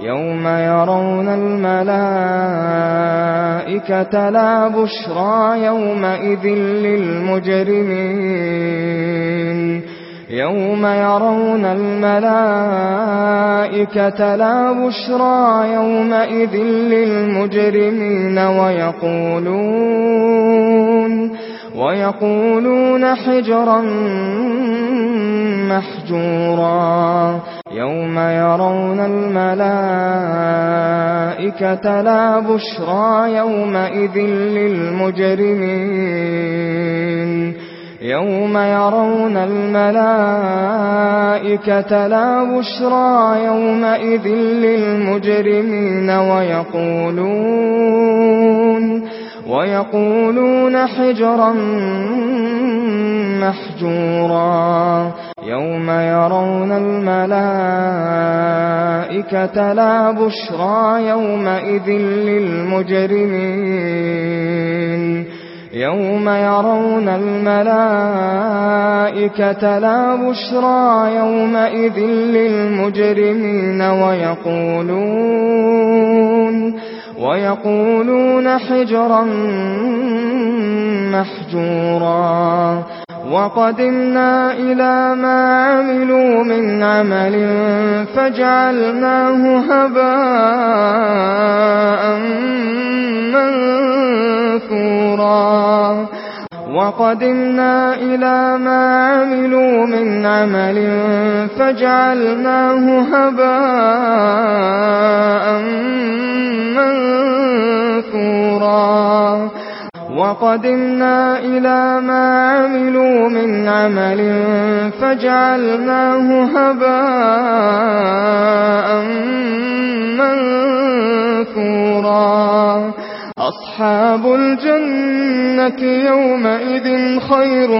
يَوْمَ يَرَوْنَ الْمَلَائِكَةَ لَا بُشْرَى يَوْمَئِذٍ لِلْمُجْرِمِينَ يَوْمَ يَرَوْنَ الْمَلَائِكَةَ لَا بُشْرَى يَوْمَئِذٍ لِلْمُجْرِمِينَ وَيَقُولُونَ وَيَقُولُونَ حِجْرًا مَحْجُورًا يوم يرون الملائكة لا بشرى يومئذ للمجرمين يوم يرون الملائكة لا بشرى يومئذ للمجرمين ويقولون ويقولون حجرا محجورا يوم يرون الملائكة لا بشرى يومئذ للمجرمين يوم يرون الملائكة لا بشرى يومئذ للمجرمين ويقولون ويقولون حجرا محجورا وقدمنا إلى ما عملوا من عمل فجعلناه هباء منثورا وَقَدِمْنَا إِلَى مَا عَمِلُوا مِنْ عَمَلٍ فَجَعَلْنَاهُ هَبَاءً مَنْثُورًا. وَقَدِمْنَا إِلَى مَا عَمِلُوا مِنْ عَمَلٍ فَجَعَلْنَاهُ هَبَاءً مَنْثُورًا. أصحاب الجنة يومئذ خير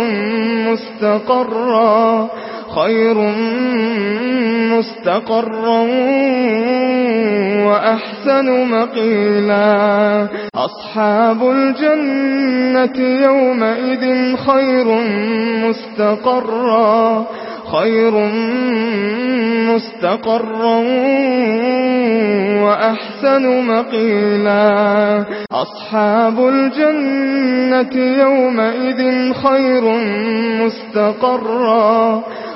مستقرا خير مستقرا وأحسن مقيلا. أصحاب الجنة يومئذ خير مستقرا خير مستقرا وأحسن مقيلا. أصحاب الجنة يومئذ خير مستقرا.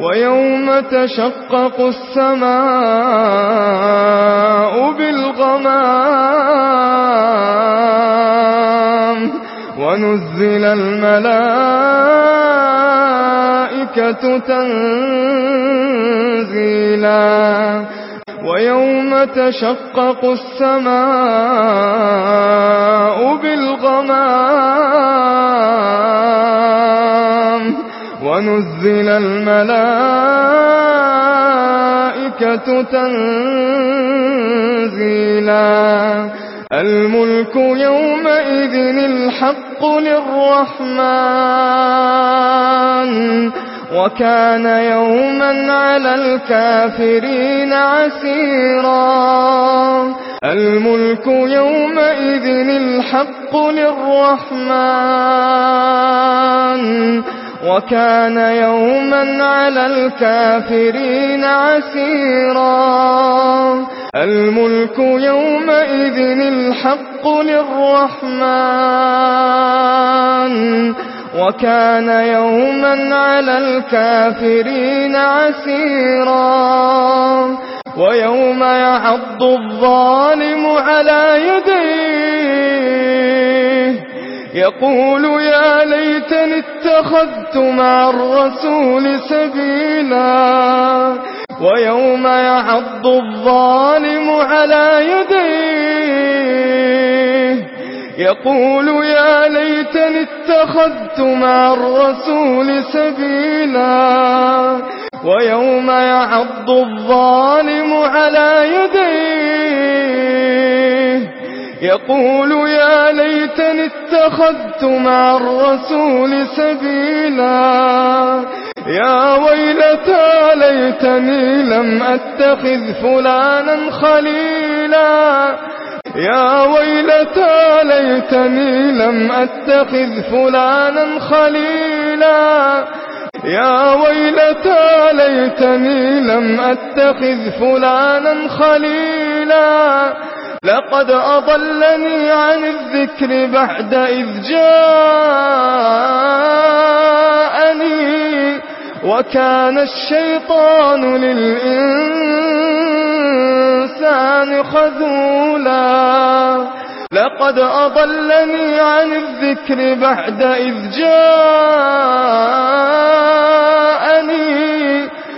ويوم تشقق السماء بالغمام ونزل الملائكة تنزيلا ويوم تشقق السماء بالغمام ونزل الملائكة تنزيلا. الملك يومئذ الحق للرحمن. وكان يوما على الكافرين عسيرا. الملك يومئذ الحق للرحمن. وكان يوما على الكافرين عسيرا. الملك يومئذ الحق للرحمن. وكان يوما على الكافرين عسيرا. ويوم يعض الظالم على يديه. يقول يا ليتني اتخذت مع الرسول سبيلا ويوم يعض الظالم على يديه يقول يا ليتني اتخذت مع الرسول سبيلا ويوم يعض الظالم على يديه يقول يا ليتني اتخذت مع الرسول سبيلا. يا ويلتى ليتني لم أتخذ فلانا خليلا. يا ويلتى ليتني لم أتخذ فلانا خليلا. يا ويلتى ليتني لم أتخذ فلانا خليلا. لقد أضلني عن الذكر بعد إذ جاءني وكان الشيطان للإنسان خذولا. لقد أضلني عن الذكر بعد إذ جاءني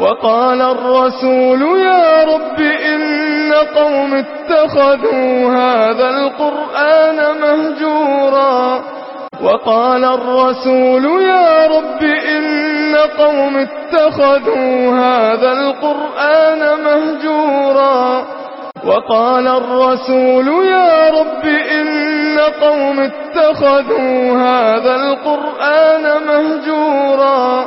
وقال الرسول يا رب إن قوم اتخذوا هذا القرآن مهجورا وقال الرسول يا رب إن قوم اتخذوا هذا القرآن مهجورا وقال الرسول يا رب إن قوم اتخذوا هذا القرآن مهجورا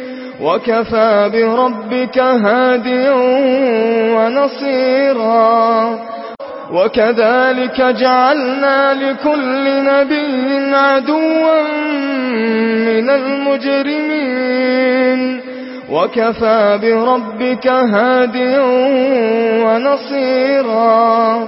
وَكَفَى بِرَبِّكَ هَادِيًا وَنَصِيرًا وَكَذَلِكَ جَعَلْنَا لِكُلِّ نَبِيٍّ عَدُوًّا مِنَ الْمُجْرِمِينَ وَكَفَى بِرَبِّكَ هَادِيًا وَنَصِيرًا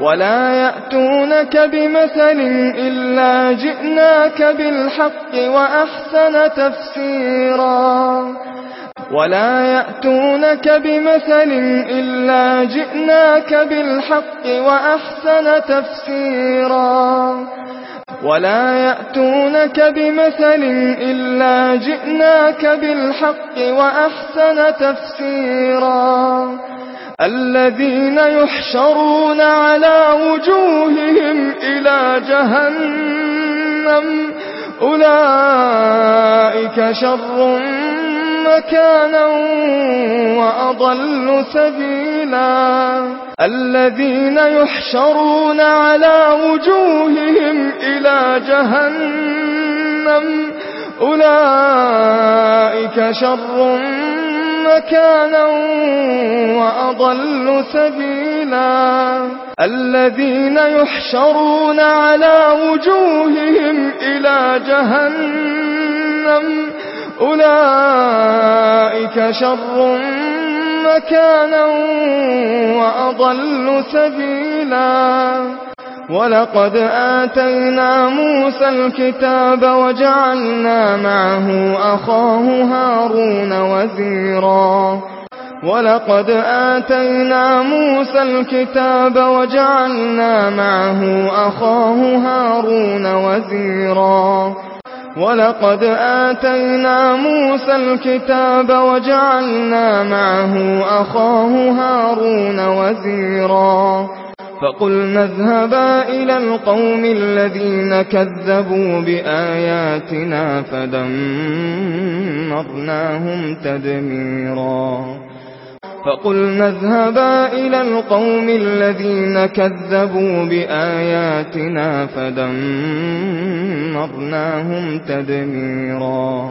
ولا يأتونك بمثل إلا جئناك بالحق وأحسن تفسيرا. ولا يأتونك بمثل إلا جئناك بالحق وأحسن تفسيرا. ولا يأتونك بمثل إلا جئناك بالحق وأحسن تفسيرا. الذين يحشرون على وجوههم إلى جهنم أولئك شر مكانا وأضل سبيلا الذين يحشرون على وجوههم إلى جهنم أولئك شر مكانا مكانا وأضل سبيلا. الذين يحشرون على وجوههم إلى جهنم. أولئك شر مكانا وأضل سبيلا. وَلَقَدْ آتَيْنَا مُوسَى الْكِتَابَ وَجَعَلْنَا مَعَهُ أَخَاهُ هَارُونَ وَزِيرًا وَلَقَدْ آتَيْنَا مُوسَى الْكِتَابَ وَجَعَلْنَا مَعَهُ أَخَاهُ هَارُونَ وَزِيرًا وَلَقَدْ آتَيْنَا مُوسَى الْكِتَابَ وَجَعَلْنَا مَعَهُ أَخَاهُ هَارُونَ وَزِيرًا فَقُلْنَا اذْهَبَا إِلَى الْقَوْمِ الَّذِينَ كَذَّبُوا بِآيَاتِنَا فَدَمَّرْنَاهُمْ تَدْمِيرًا. فَقُلْنَا اذْهَبَا إِلَى الْقَوْمِ الَّذِينَ كَذَّبُوا بِآيَاتِنَا فَدَمَّرْنَاهُمْ تَدْمِيرًا.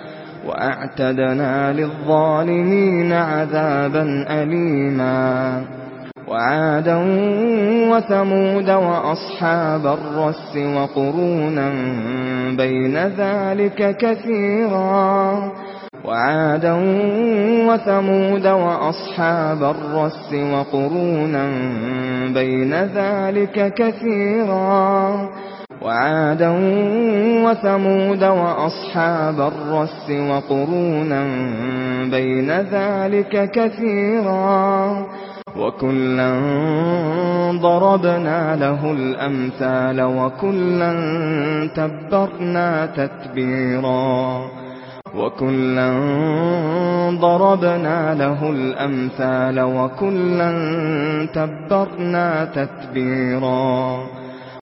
وأعتدنا للظالمين عذابا أليما. وعادا وثمود وأصحاب الرس وقرونا بين ذلك كثيرا. وعادا وثمود وأصحاب الرس وقرونا بين ذلك كثيرا. وعادا وثمود وأصحاب الرس وقرونا بين ذلك كثيرا وكلا ضربنا له الأمثال وكلا تبرنا تتبيرا وَكُلًّا ضَرَبْنَا لَهُ الْأَمْثَالَ وَكُلًّا تَبَّرْنَا تَتْبِيرًا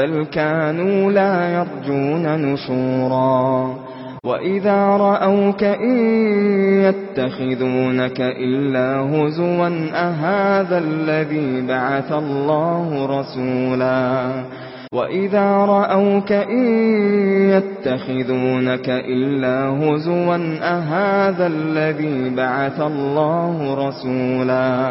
بل كانوا لا يرجون نشورا. وَإِذَا رَأَوْكَ إِن يَتَّخِذُونَكَ إِلَّا هُزُوًا أَهَذَا الَّذِي بَعَثَ اللَّهُ رَسُولًا. وَإِذَا رَأَوْكَ إِن يَتَّخِذُونَكَ إِلَّا هُزُوًا أَهَذَا الَّذِي بَعَثَ اللَّهُ رَسُولًا.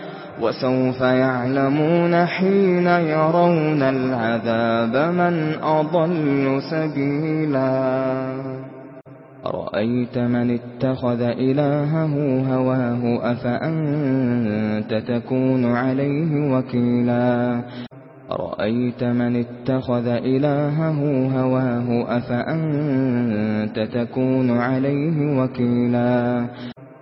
وَسَوْفَ يَعْلَمُونَ حِينَ يَرَوْنَ الْعَذَابَ مَنْ أَضَلُّ سَبِيلًا. أَرَأَيْتَ مَنِ اتَّخَذَ إِلَٰهَهُ هَوَاهُ أَفَأَنتَ تَكُونُ عَلَيْهِ وَكِيلًا. أَرَأَيْتَ مَنِ اتَّخَذَ إِلَٰهَهُ هَوَاهُ أَفَأَنتَ تَكُونُ عَلَيْهِ وَكِيلًا.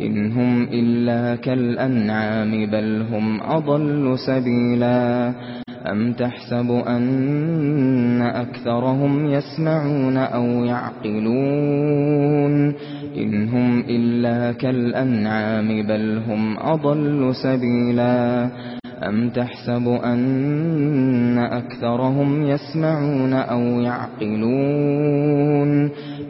إن هم إلا كالأنعام بل هم أضل سبيلا أم تحسب أن أكثرهم يسمعون أو يعقلون إن هم إلا كالأنعام بل هم أضل سبيلا أم تحسب أن أكثرهم يسمعون أو يعقلون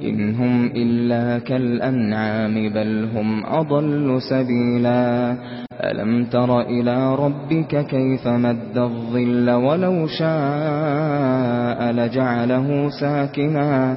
إن هم إلا كالأنعام بل هم أضل سبيلا. ألم تر إلى ربك كيف مد الظل ولو شاء لجعله ساكنا.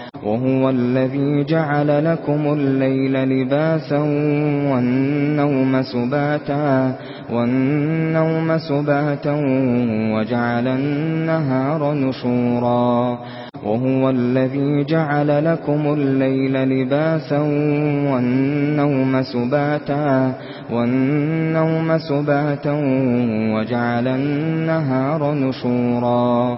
وهو الذي جعل لكم الليل لباسا والنوم سباتا والنوم سباتا وجعل النهار نشورا وهو الذي جعل لكم الليل لباسا والنوم سباتا والنوم سباتا وجعل النهار نشورا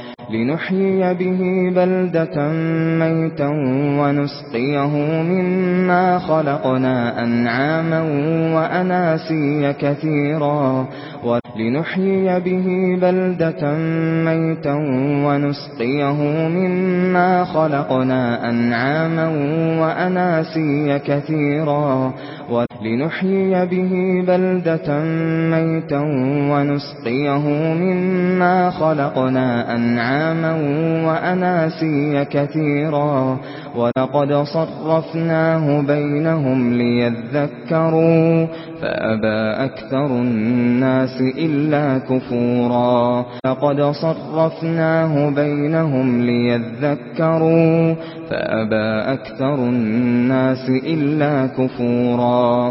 لنحيي به بلدة ميتا ونسقيه مما خلقنا أنعاما وأناسيا كثيرا. لنحيي به بلدة ميتا ونسقيه مما خلقنا أنعاما وأناسيا كثيرا. لنحيي به بلدة ميتا ونسقيه مما خلقنا أنعاما وأناسيا كثيرا ولقد صرفناه بينهم ليذكروا فأبى أكثر الناس إلا كفورا لقد صرفناه بينهم ليذكروا فأبى أكثر الناس إلا كفورا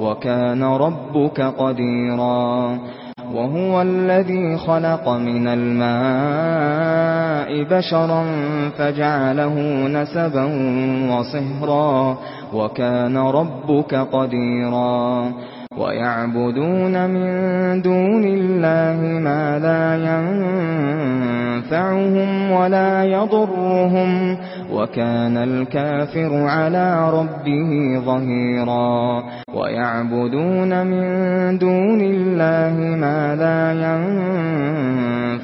وَكَانَ رَبُّكَ قَدِيرًا وَهُوَ الَّذِي خَلَقَ مِنَ الْمَاءِ بَشَرًا فَجَعَلَهُ نَسَبًا وَصِهْرًا وَكَانَ رَبُّكَ قَدِيرًا وَيَعْبُدُونَ مِن دُونِ اللَّهِ مَا لَا يَنفَعُهُمْ وَلَا يَضُرُّهُمْ وَكَانَ الْكَافِرُ عَلَى رَبِّهِ ظَهِيرًا وَيَعْبُدُونَ مِن دُونِ اللَّهِ مَا لَا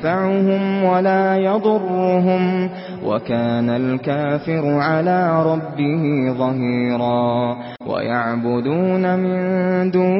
يَنفَعُهُمْ وَلَا يَضُرُّهُمْ وَكَانَ الْكَافِرُ عَلَى رَبِّهِ ظَهِيرًا وَيَعْبُدُونَ مِن دُونِ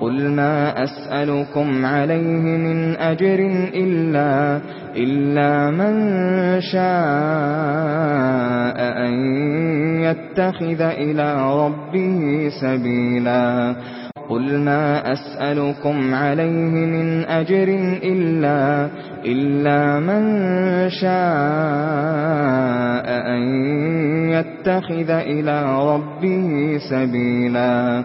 قل ما أسألكم عليه من أجر إلا إلا من شاء أن يتخذ إلى ربه سبيلا. قل ما أسألكم عليه من أجر إلا إلا من شاء أن يتخذ إلى ربه سبيلا.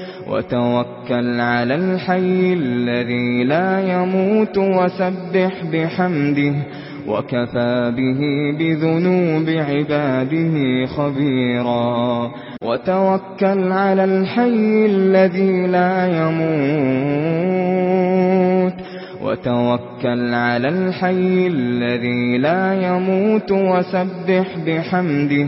وتوكل على الحي الذي لا يموت وسبح بحمده وكفى به بذنوب عباده خبيرا وتوكل على الحي الذي لا يموت وتوكل على الحي الذي لا يموت وسبح بحمده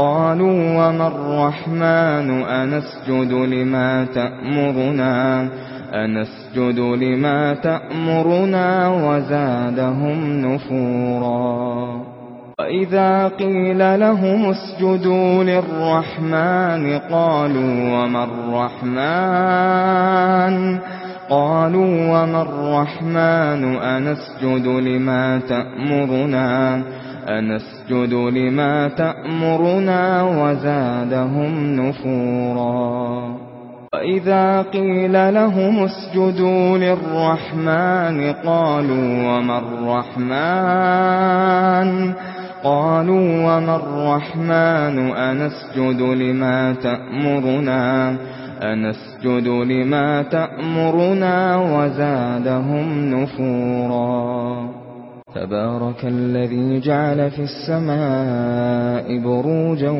قالوا وما الرحمن؟ أنسجد لما تأمرنا أنسجد لما تأمرنا وزادهم نفورا. وإذا قيل لهم اسجدوا للرحمن قالوا وما الرحمن؟ قالوا وما الرحمن؟ أنسجد لما تأمرنا. أنسجد لما تأمرنا وزادهم نفورا. وإذا قيل لهم اسجدوا للرحمن قالوا وما الرحمن؟ قالوا وما الرحمن؟ أنسجد لما تأمرنا؟ أنسجد لما تأمرنا وزادهم نفورا. تبارك الذي جعل في السماء بروجا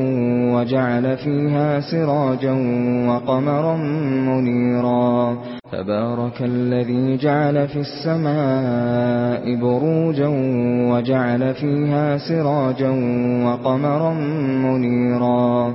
وجعل فيها سراجا وقمرا منيرا. تبارك الذي جعل في السماء بروجا وجعل فيها سراجا وقمرا منيرا.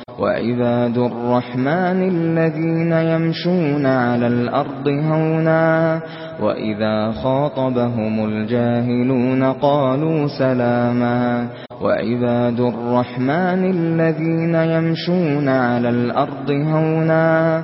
وَعِبَادُ الرَّحْمَنِ الَّذِينَ يَمْشُونَ عَلَى الْأَرْضِ هَوْنًا وَإِذَا خَاطَبَهُمُ الْجَاهِلُونَ قَالُوا سَلَامًا وَعِبَادُ الرَّحْمَنِ الَّذِينَ يَمْشُونَ عَلَى الْأَرْضِ هَوْنًا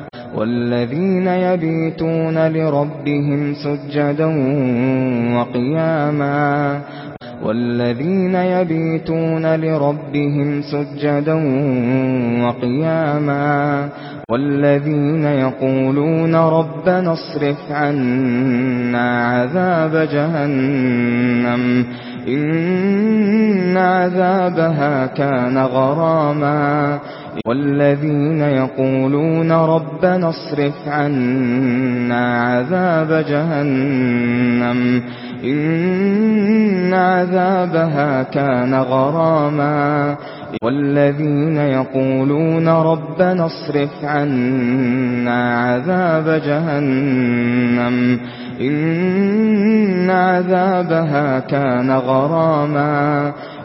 والذين يبيتون لربهم سجدا وقياما والذين يبيتون لربهم سجدا وقياما والذين يقولون ربنا اصرف عنا عذاب جهنم إن عذابها كان غراما والذين يقولون ربنا اصرف عنا عذاب جهنم إن عذابها كان غراما والذين يقولون ربنا اصرف عنا عذاب جهنم إن عذابها كان غراما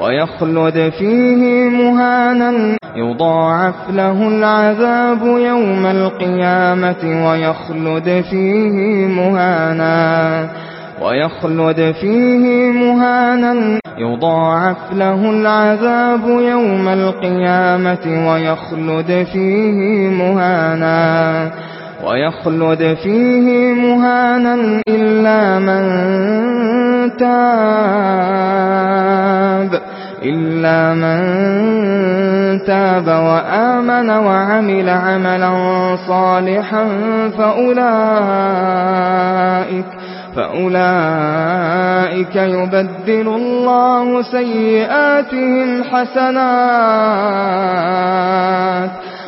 ويخلد فيه مهانا يضاعف له العذاب يوم القيامة ويخلد فيه مهانا ويخلد فيه مهانا يضاعف له العذاب يوم القيامة ويخلد فيه مهانا ويخلد فيه مهانا إلا من تاب إلا من تاب وآمن وعمل عملا صالحا فأولئك فأولئك يبدل الله سيئاتهم حسنات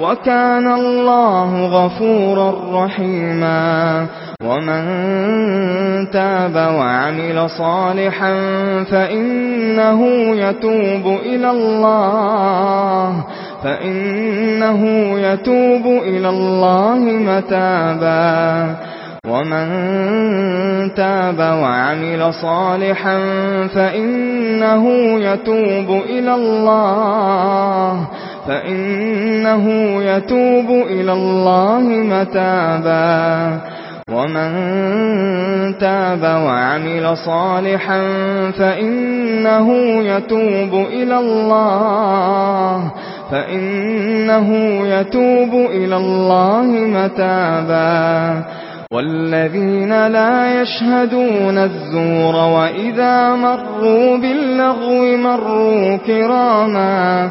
وَكَانَ اللَّهُ غَفُورًا رَّحِيمًا وَمَن تَابَ وَعَمِلَ صَالِحًا فَإِنَّهُ يَتُوبُ إِلَى اللَّهِ فَإِنَّهُ يَتُوبُ إِلَى اللَّهِ مَتَابًا وَمَن تَابَ وَعَمِلَ صَالِحًا فَإِنَّهُ يَتُوبُ إِلَى اللَّهِ فإنه يتوب إلى الله متابا ومن تاب وعمل صالحا فإنه يتوب إلى الله فإنه يتوب إلى الله متابا والذين لا يشهدون الزور وإذا مروا باللغو مروا كراما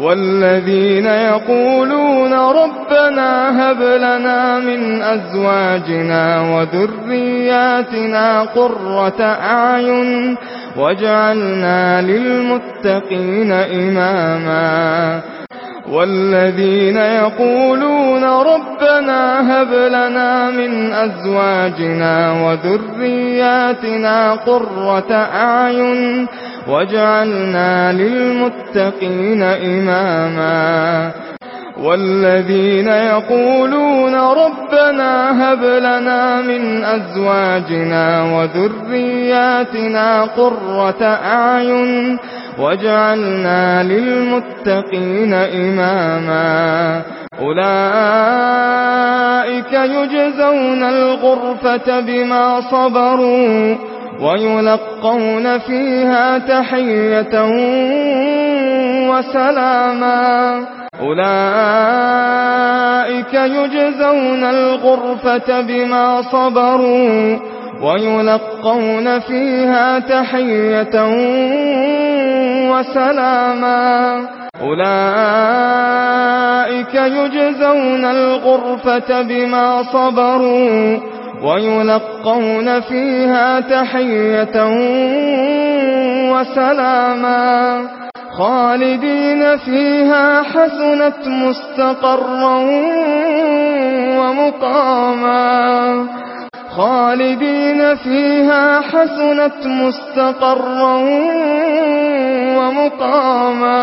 والذين يقولون ربنا هب لنا من أزواجنا وذرياتنا قرة أعين واجعلنا للمتقين إماما والذين يقولون ربنا هب لنا من أزواجنا وذرياتنا قرة أعين واجعلنا وَجَعَلْنَا لِلْمُتَّقِينَ إِمَامًا وَالَّذِينَ يَقُولُونَ رَبَّنَا هَبْ لَنَا مِنْ أَزْوَاجِنَا وَذُرِّيَّاتِنَا قُرَّةَ أَعْيُنٍ وَاجْعَلْنَا لِلْمُتَّقِينَ إِمَامًا أُولَئِكَ يُجْزَوْنَ الْغُرْفَةَ بِمَا صَبَرُوا ويلقون فيها تحية وسلاما أولئك يجزون الغرفة بما صبروا ويلقون فيها تحية وسلاما أولئك يجزون الغرفة بما صبروا ويلقون فيها تحية وسلاما خالدين فيها حسنت مستقرا ومقاما خالدين فيها حسنت مستقرا ومقاما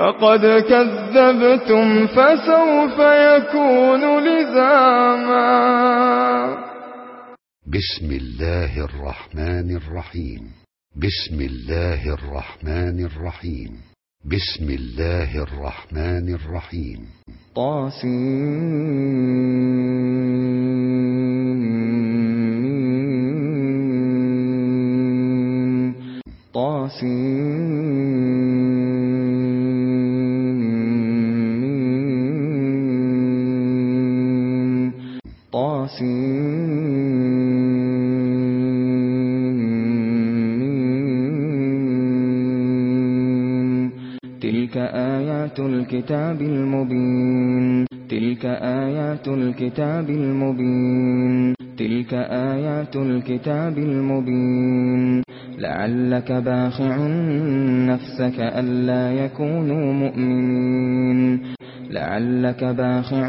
فقد كذبتم فسوف يكون لزاما. بسم الله الرحمن الرحيم. بسم الله الرحمن الرحيم. بسم الله الرحمن الرحيم. طاسين. طاسين. تلك آيات الكتاب المبين تلك آيات الكتاب المبين تلك آيات الكتاب المبين لعلك باخع نفسك ألا يكونوا مؤمنين لعلك باخع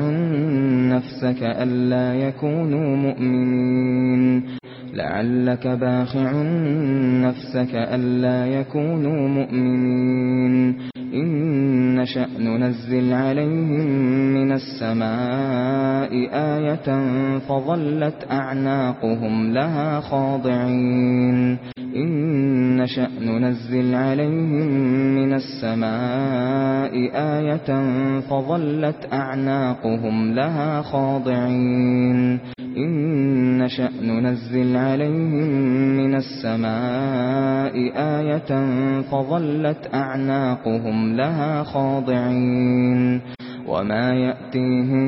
نفسك ألا يكونوا مؤمنين. لعلك باخع نفسك ألا يكونوا مؤمنين. إن شأن ننزل عليهم من السماء آية فظلت أعناقهم لها خاضعين. إن نَشَأْ نُنَزِّلْ عَلَيْهِمْ مِنَ السَّمَاءِ آيَةً فَظَلَّتْ أَعْنَاقُهُمْ لَهَا خَاضِعِينَ. إِن نَشَأْ نُنَزِّلْ عَلَيْهِمْ مِنَ السَّمَاءِ آيَةً فَظَلَّتْ أَعْنَاقُهُمْ لَهَا خَاضِعِينَ. وما يأتيهم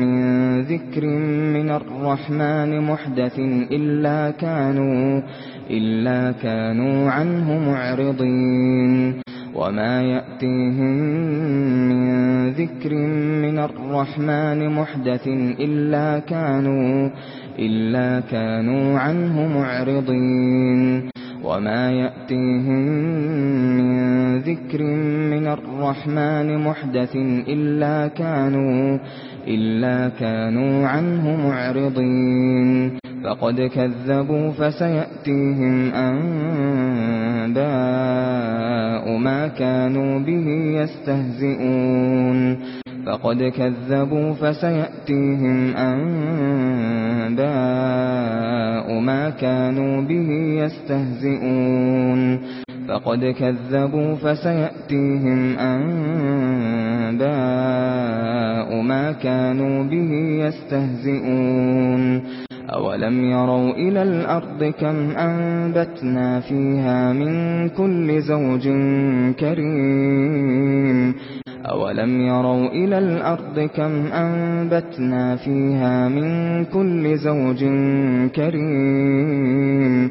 من ذكر من الرحمن محدث إلا كانوا إلا كانوا عنه معرضين وما يأتيهم من ذكر من الرحمن محدث إلا كانوا إلا كانوا عنه معرضين وما يأتيهم من ذكر من الرحمن محدث إلا كانوا إلا كانوا عنه معرضين فقد كذبوا فسيأتيهم أنباء ما كانوا به يستهزئون فقد كذبوا فسيأتيهم أنباء ما كانوا به يستهزئون فقد كذبوا فسيأتيهم أنباء ما كانوا كانوا به يستهزئون أولم يروا إلى الأرض كم أنبتنا فيها من كل زوج كريم أولم يروا إلى الأرض كم أنبتنا فيها من كل زوج كريم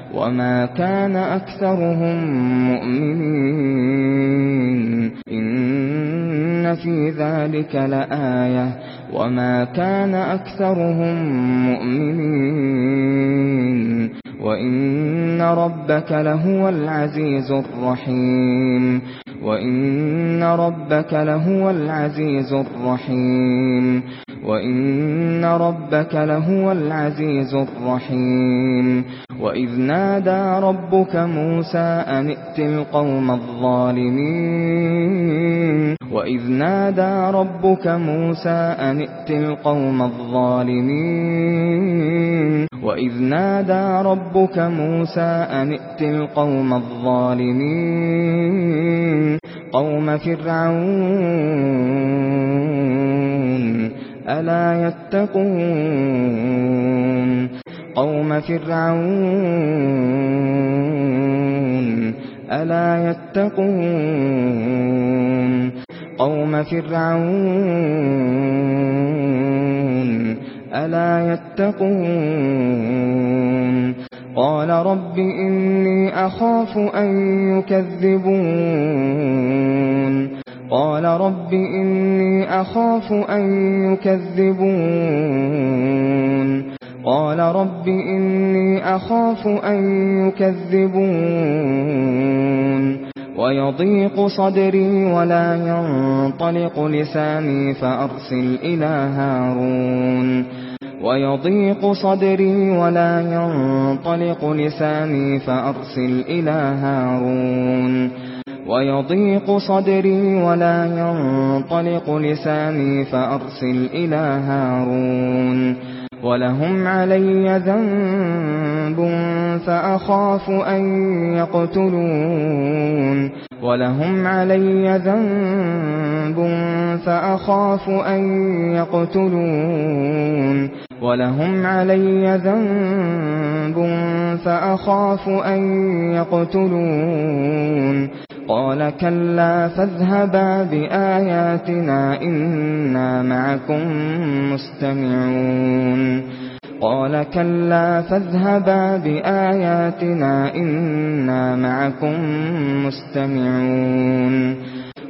وما كان أكثرهم مؤمنين إن في ذلك لآية وما كان أكثرهم مؤمنين وَإِنَّ رَبَّكَ لَهُوَ الْعَزِيزُ الرَّحِيمُ وَإِنَّ رَبَّكَ لَهُوَ الْعَزِيزُ الرَّحِيمُ وَإِنَّ رَبَّكَ لَهُوَ الْعَزِيزُ الرَّحِيمُ وَإِذْ نَادَى رَبُّكَ مُوسَى أَنِ ائْتِ الْقَوْمَ الظَّالِمِينَ وَإِذْ نَادَى رَبُّكَ مُوسَى أَنِ ائْتِ الْقَوْمَ الظَّالِمِينَ وَإِذْ نَادَى رَبُّكَ ربك موسى أن ائت القوم الظالمين قوم فرعون ألا يتقون قوم فرعون ألا يتقون قوم فرعون ألا يتقون قال رب إني أخاف أن يكذبون قال رب إني أخاف أن يكذبون قال رب إني أخاف أن يكذبون ويضيق صدري ولا ينطلق لساني فأرسل إلى هارون ويضيق صدري ولا ينطلق لساني فأرسل إلى هارون ويضيق صدري ولا ينطلق لساني فأرسل إلى هارون وَلَهُمْ عَلَيَّ ذَنبٌ فَأَخَافُ أَن يَقْتُلُونِ وَلَهُمْ عَلَيَّ ذَنبٌ فَأَخَافُ أَن يَقْتُلُونِ وَلَهُمْ عَلَيَّ ذَنبٌ فَأَخَافُ أَن يَقْتُلُونِ قَالَ كَلَّا فَاذْهَبَا بِآيَاتِنَا إِنَّا مَعَكُمْ مُسْتَمِعُونَ قَالَ كَلَّا فَاذْهَبَا بِآيَاتِنَا إِنَّا مَعَكُمْ مُسْتَمِعُونَ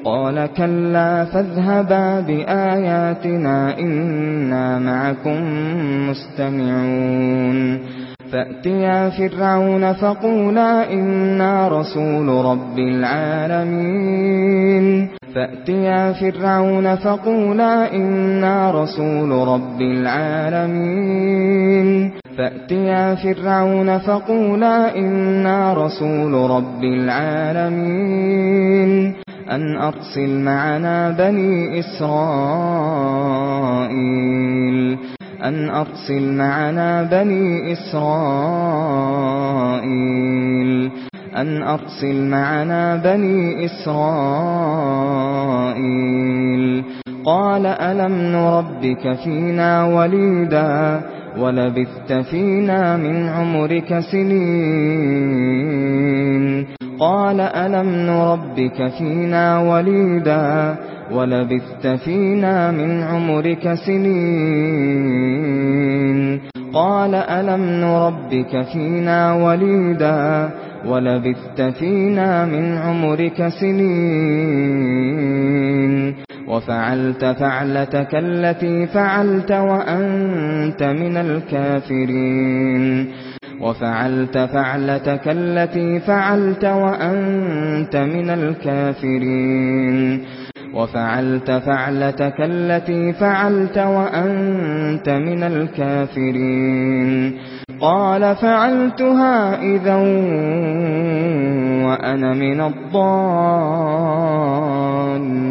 قال كلا فاذهبا بآياتنا إنا معكم مستمعون. فأتيا فرعون فقولا إنا رسول رب العالمين. فأتيا فرعون فقولا إنا رسول رب العالمين. فأتيا فرعون فقولا إنا رسول رب العالمين. أن أرسل معنا بني إسرائيل أن أرسل معنا بني إسرائيل أن أرسل معنا بني إسرائيل قال ألم نربك فينا وليدا ولبثت فينا من عمرك سنين. قال ألم نربك فينا وليدا؟ ولبثت فينا من عمرك سنين. قال ألم نربك فينا وليدا؟ ولبثت فينا من عمرك سنين. وفعلت فعلتك التي فعلت وأنت من الكافرين. وفعلت فعلتك التي فعلت وأنت من الكافرين. وفعلت فعلتك التي فعلت وأنت من الكافرين. قال فعلتها إذا وأنا من الضالين.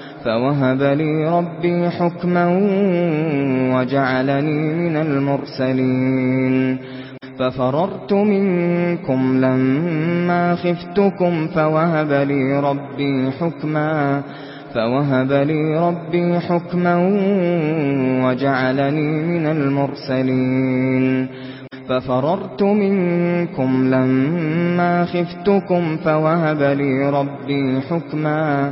فوهب لي ربي حكما وجعلني من المرسلين. ففررت منكم لما خفتكم فوهب لي ربي حكما فوهب لي ربي حكما وجعلني من المرسلين. ففررت منكم لما خفتكم فوهب لي ربي حكما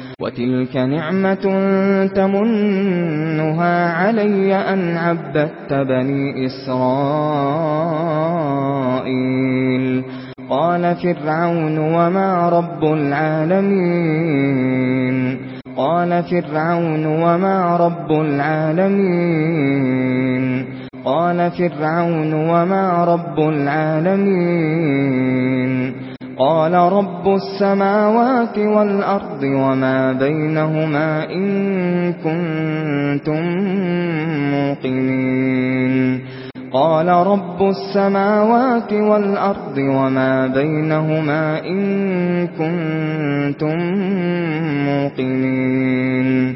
وَتِلْكَ نِعْمَةٌ تَمُنُّهَا عَلَيَّ أَنْ عَبَّدْتَ بَنِي إِسْرَائِيلَ. قَالَ فِرْعَوْنُ وَمَا رَبُّ الْعَالَمِينَ. قَالَ فِرْعَوْنُ وَمَا رَبُّ الْعَالَمِينَ. قَالَ فِرْعَوْنُ وَمَا رَبُّ الْعَالَمِينَ. قال رب السماوات والأرض وما بينهما إن كنتم موقنين. قال رب السماوات والأرض وما بينهما إن كنتم موقنين.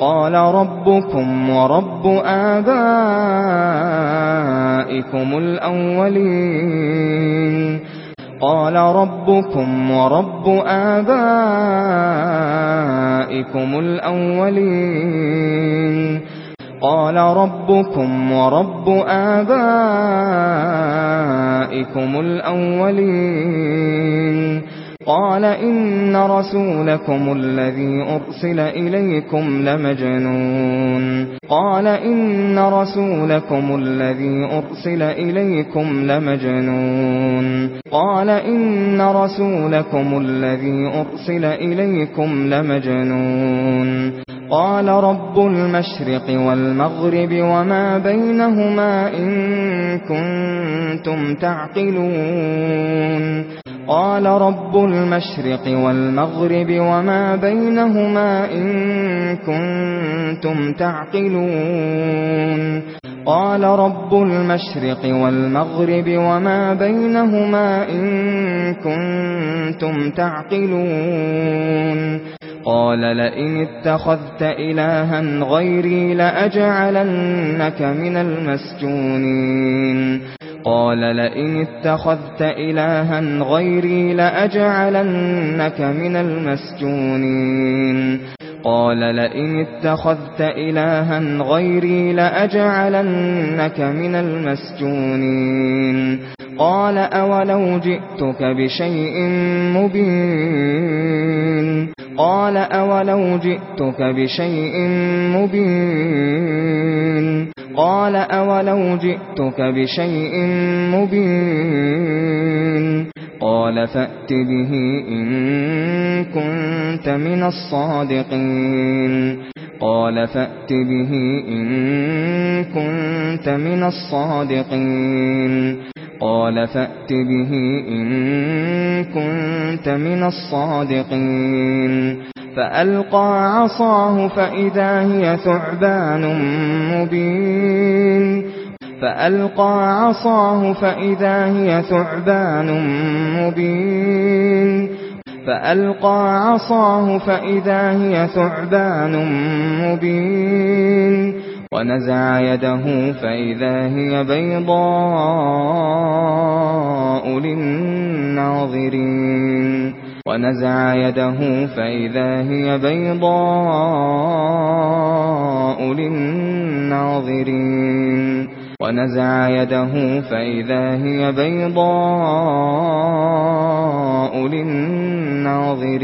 قال ربكم ورب آبائكم الأولين. قال ربكم ورب آبائكم الأولين. قال ربكم ورب آبائكم الأولين. قال إن رسولكم الذي أرسل إليكم لمجنون. قال إن رسولكم الذي أرسل إليكم لمجنون. قال إن رسولكم الذي أرسل إليكم لمجنون. قال رب المشرق والمغرب وما بينهما إن كنتم تعقلون. قال رب المشرق والمغرب وما بينهما إن كنتم تعقلون. قال رب المشرق والمغرب وما بينهما إن كنتم تعقلون. قال لئن اتخذت إلها غيري لأجعلنك من المسجونين. قال لئن اتخذت إلها غيري لأجعلنك من المسجونين. قال لئن اتخذت إلها غيري لأجعلنك من المسجونين. قال أولو جئتك بشيء مبين قال أولو جئتك بشيء مبين قال أولو جئتك بشيء مبين قال فأت به إن كنت من الصادقين قال فأت به إن كنت من الصادقين قال فأت به إن كنت من الصادقين. فألقى عصاه فإذا هي ثعبان مبين. فألقى عصاه فإذا هي ثعبان مبين. فألقى عصاه فإذا هي ثعبان مبين. ونزع يده فإذا هي بيضاء للناظرين. ونزع يده فإذا هي بيضاء للناظرين. ونزع يده فإذا هي بيضاء للناظرين.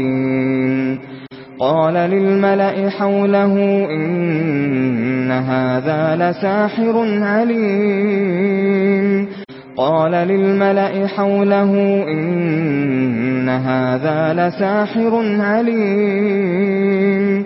قال للملأ حوله إن هذا لساحر عليم. قال للملأ حوله إن هذا لساحر عليم.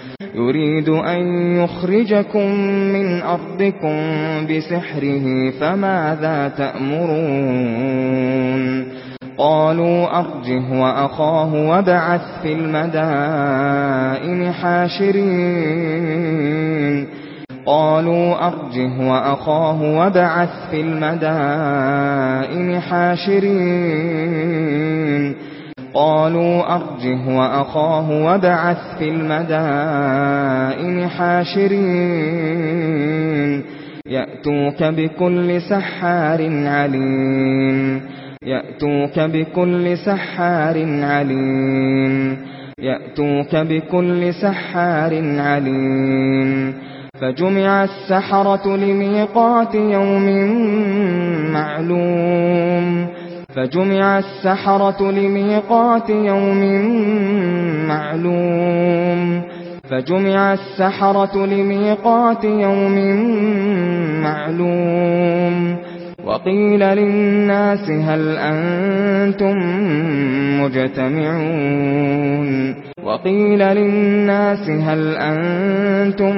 يريد أن يخرجكم من أرضكم بسحره فماذا تأمرون؟ قالوا أرجه وأخاه وابعث في المدائن حاشرين. قالوا أرجه وأخاه وبعث في المدائن حاشرين. قالوا أرجه وأخاه وابعث في المدائن حاشرين. يأتوك بكل سحار عليم. يأتوك بكل سحار عليم. يأتوك بكل سحار عليم. فجمع السحرة لميقات يوم معلوم. فجمع السحرة لميقات يوم معلوم. فجمع السحرة لميقات يوم معلوم. وقيل للناس هل أنتم مجتمعون. وَقِيلَ لِلنَّاسِ هَلْ أَنْتُمْ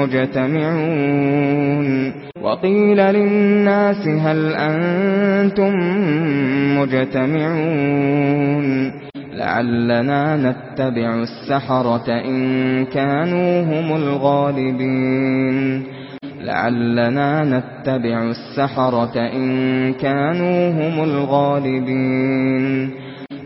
مُجْتَمِعُونَ؟ وَقِيلَ لِلنَّاسِ هَلْ أَنْتُمْ مُجْتَمِعُونَ؟ لَعَلَّنَا نَتَّبِعُ السَّحَرَةَ إِنْ كَانُوا هُمُ الْغَالِبِينَ. لَعَلَّنَا نَتَّبِعُ السَّحَرَةَ إِنْ كَانُوا هُمُ الْغَالِبِينَ.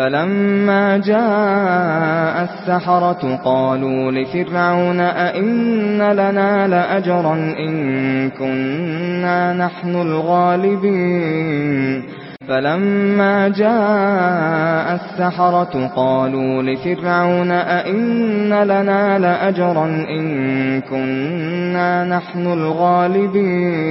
فَلَمَّا جَاءَ السَّحَرَةُ قَالُوا لِفِرْعَوْنَ أَئِنَّ لَنَا لَأَجْرًا إِن كُنَّا نَحْنُ الْغَالِبِينَ فَلَمَّا جَاءَ السَّحَرَةُ قَالُوا لِفِرْعَوْنَ أَئِنَّ لَنَا لَأَجْرًا إِن كُنَّا نَحْنُ الْغَالِبِينَ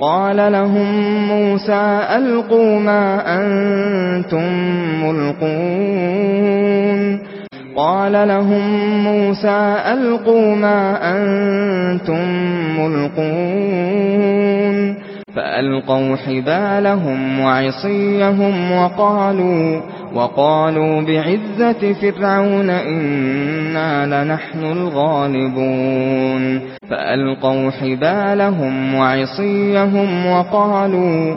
قال لهم موسى ألقوا ما أنتم ملقون. قال لهم موسى ألقوا ما أنتم ملقون. فألقوا حبالهم وعصيهم وقالوا وقالوا بعزة فرعون إنا لنحن الغالبون فألقوا حبالهم وعصيهم وقالوا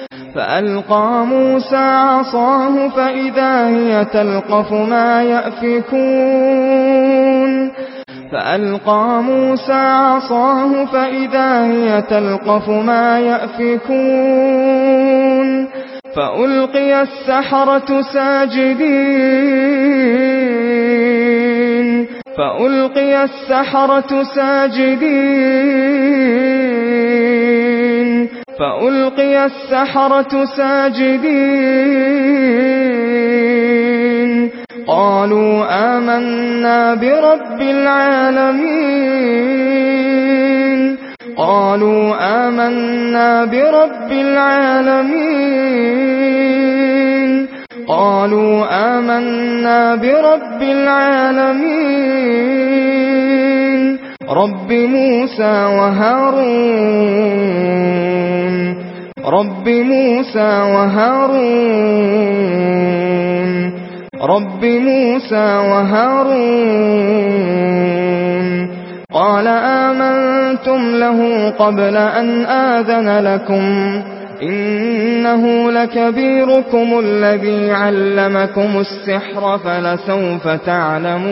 فألقى موسى عصاه فإذا هي تلقف ما يأفكون. فألقى موسى عصاه فإذا هي تلقف ما يأفكون. فألقي السحرة ساجدين. فألقي السحرة ساجدين. فألقي السحرة ساجدين. قالوا آمنا برب العالمين. قالوا آمنا برب العالمين. قالوا آمنا برب العالمين. رب موسى وهارون. رب موسى وهارون. رب موسى وهارون. قال آمنتم له قبل أن آذن لكم. إنه لكبيركم الذي علمكم السحر فلسوف تعلمون.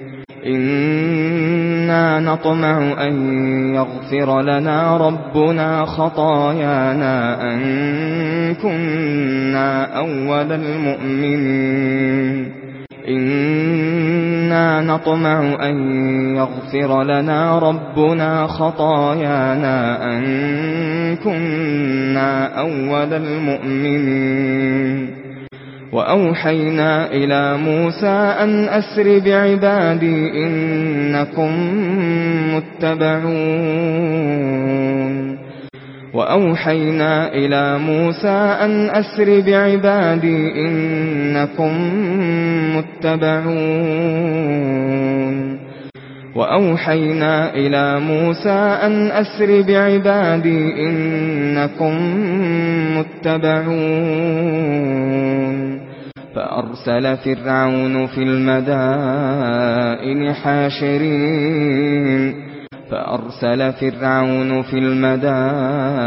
إنا نطمع أن يغفر لنا ربنا خطايانا أن كنا أولى المؤمنين إنا نطمع أن يغفر لنا ربنا خطايانا أن كنا أولى المؤمنين وأوحينا إلى موسى أن أسر بعبادي إنكم متبعون وأوحينا إلى موسى أن أسر بعبادي إنكم متبعون وأوحينا إلى موسى أن أسر بعبادي إنكم متبعون فأرسل فرعون في المدائن حاشرين فأرسل فرعون في المدائن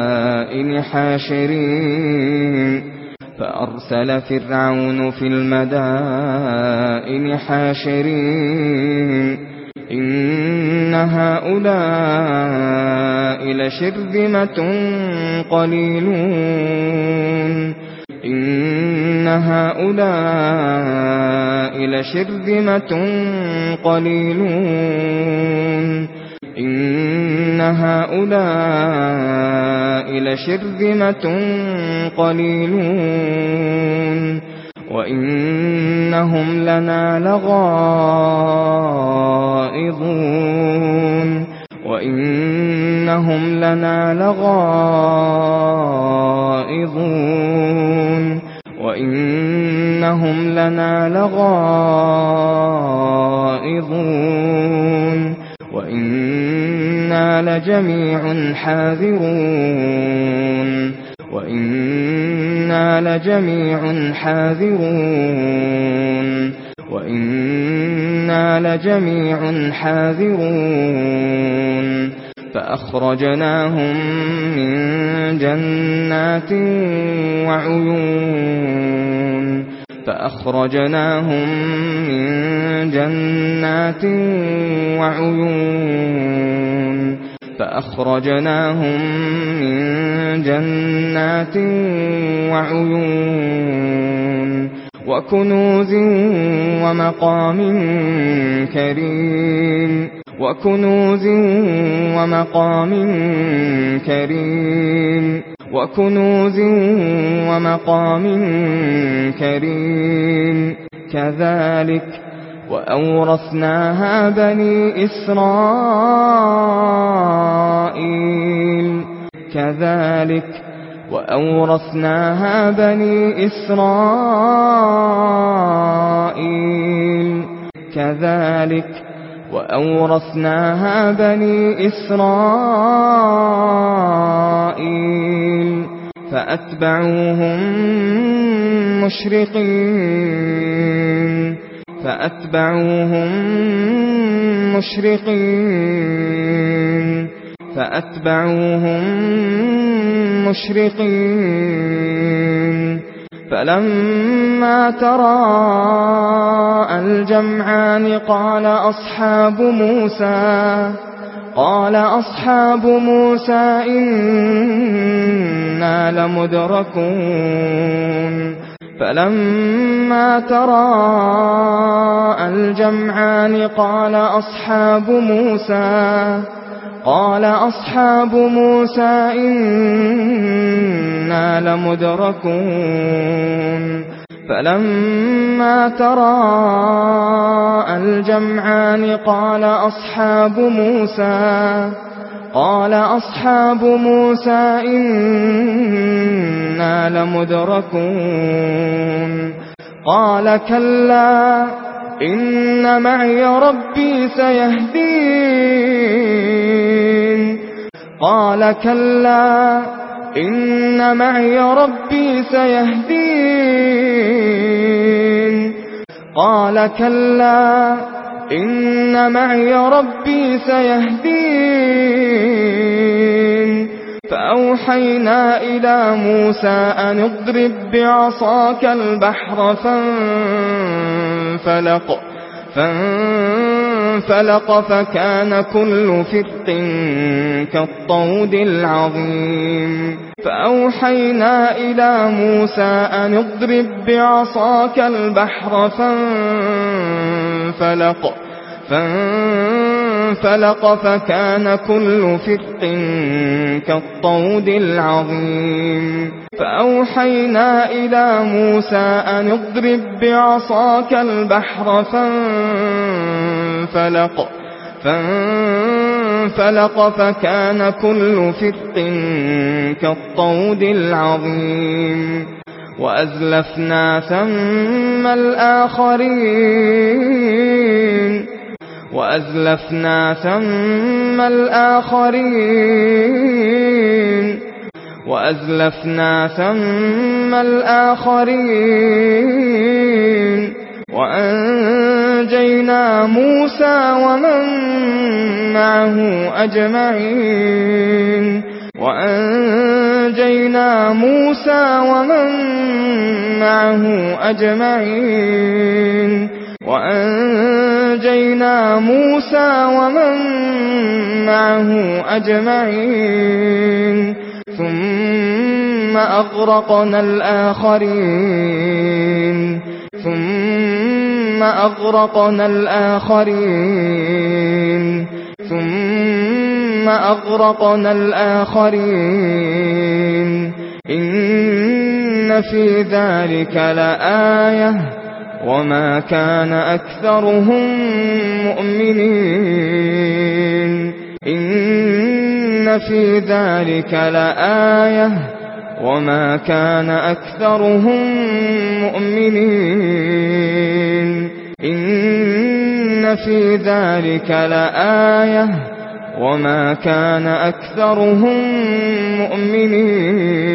حاشرين فأرسل فرعون في المدائن حاشرين إن هؤلاء لشرذمة قليلون إن هؤلاء لشرذمة قليلون إن هؤلاء لشرذمة قليلون وإنهم لنا لغائظون وإنهم لنا لغائظون وَإِنَّهُمْ لَنَا لَغَائِظُونَ وَإِنَّا لَجَمِيعٌ حَاذِرُونَ وَإِنَّا لَجَمِيعٌ حَاذِرُونَ وَإِنَّا لَجَمِيعٌ حَاذِرُونَ فأخرجناهم من جنات وعيون فأخرجناهم من جنات وعيون فأخرجناهم من جنات وعيون وكنوز ومقام كريم وَكُنُوزٍ وَمَقَامٍ كَرِيمٍ وَكُنُوزٍ وَمَقَامٍ كَرِيمٍ كَذَلِكَ وَأَوْرَثْنَاهَا بَنِي إِسْرَائِيلَ كَذَلِكَ وَأَوْرَثْنَاهَا بَنِي إِسْرَائِيلَ كَذَلِكَ وأورثناها بني إسرائيل فأتبعوهم مشرقين فأتبعوهم مشرقين فأتبعوهم مشرقين فلما ترى الجمعان قال أصحاب موسى قال أصحاب موسى إنا لمدركون فلما ترى الجمعان قال أصحاب موسى قال أصحاب موسى إنا لمدركون. فلما ترى الجمعان قال أصحاب موسى قال أصحاب موسى إنا لمدركون. قال كلا إن معي ربي سيهدين. قال كلا إن معي ربي سيهدين. قال كلا إن معي ربي سيهدين. فأوحينا إلى موسى أن اضرب بعصاك البحر فانفلق فانفلق فكان كل فرق كالطود العظيم فأوحينا إلى موسى أن اضرب بعصاك البحر فانفلق فانفلق فكان كل فرق كالطود العظيم. فأوحينا إلى موسى أن اضرب بعصاك البحر فانفلق. فانفلق فكان كل فرق كالطود العظيم. وأزلفنا ثم الآخرين وأزلفنا ثم الآخرين وأزلفنا ثم الآخرين وأنجينا موسى ومن معه أجمعين وأنجينا موسى ومن معه أجمعين وأنجينا موسى ومن معه أجمعين ثم أغرقنا الآخرين ثم أغرقنا الآخرين ثم أغرقنا الآخرين إن في ذلك لآية وما كان أكثرهم مؤمنين إن في ذلك لآية وما كان أكثرهم مؤمنين إن في ذلك لآية وما كان أكثرهم مؤمنين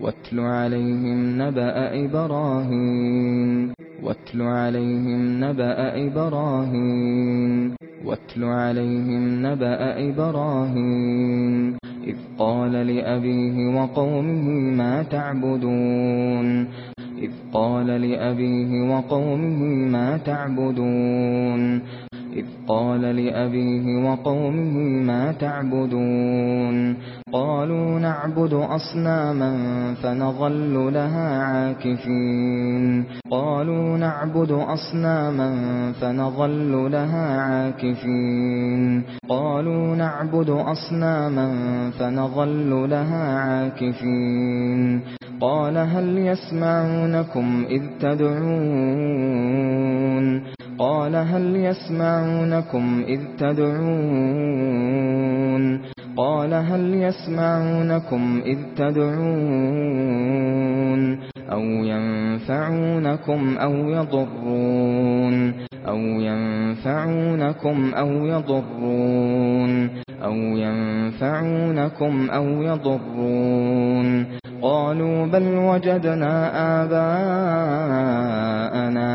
واتل عليهم نبأ إبراهيم. واتل عليهم نبأ إبراهيم. واتل عليهم نبأ إبراهيم. إذ قال لأبيه وقومه ما تعبدون. إذ قال لأبيه وقومه ما تعبدون إذ قال لأبيه وقومه ما تعبدون قالوا نعبد أصناما فنظل لها عاكفين قالوا نعبد أصناما فنظل لها عاكفين قالوا نعبد أصناما فنظل لها عاكفين قال هل يسمعونكم إذ تدعون قال هل يسمعونكم إذ تدعون قال هل يسمعونكم إذ تدعون أو ينفعونكم أو يضرون أو ينفعونكم أو يضرون أو ينفعونكم أو يضرون قالوا بل وجدنا آباءنا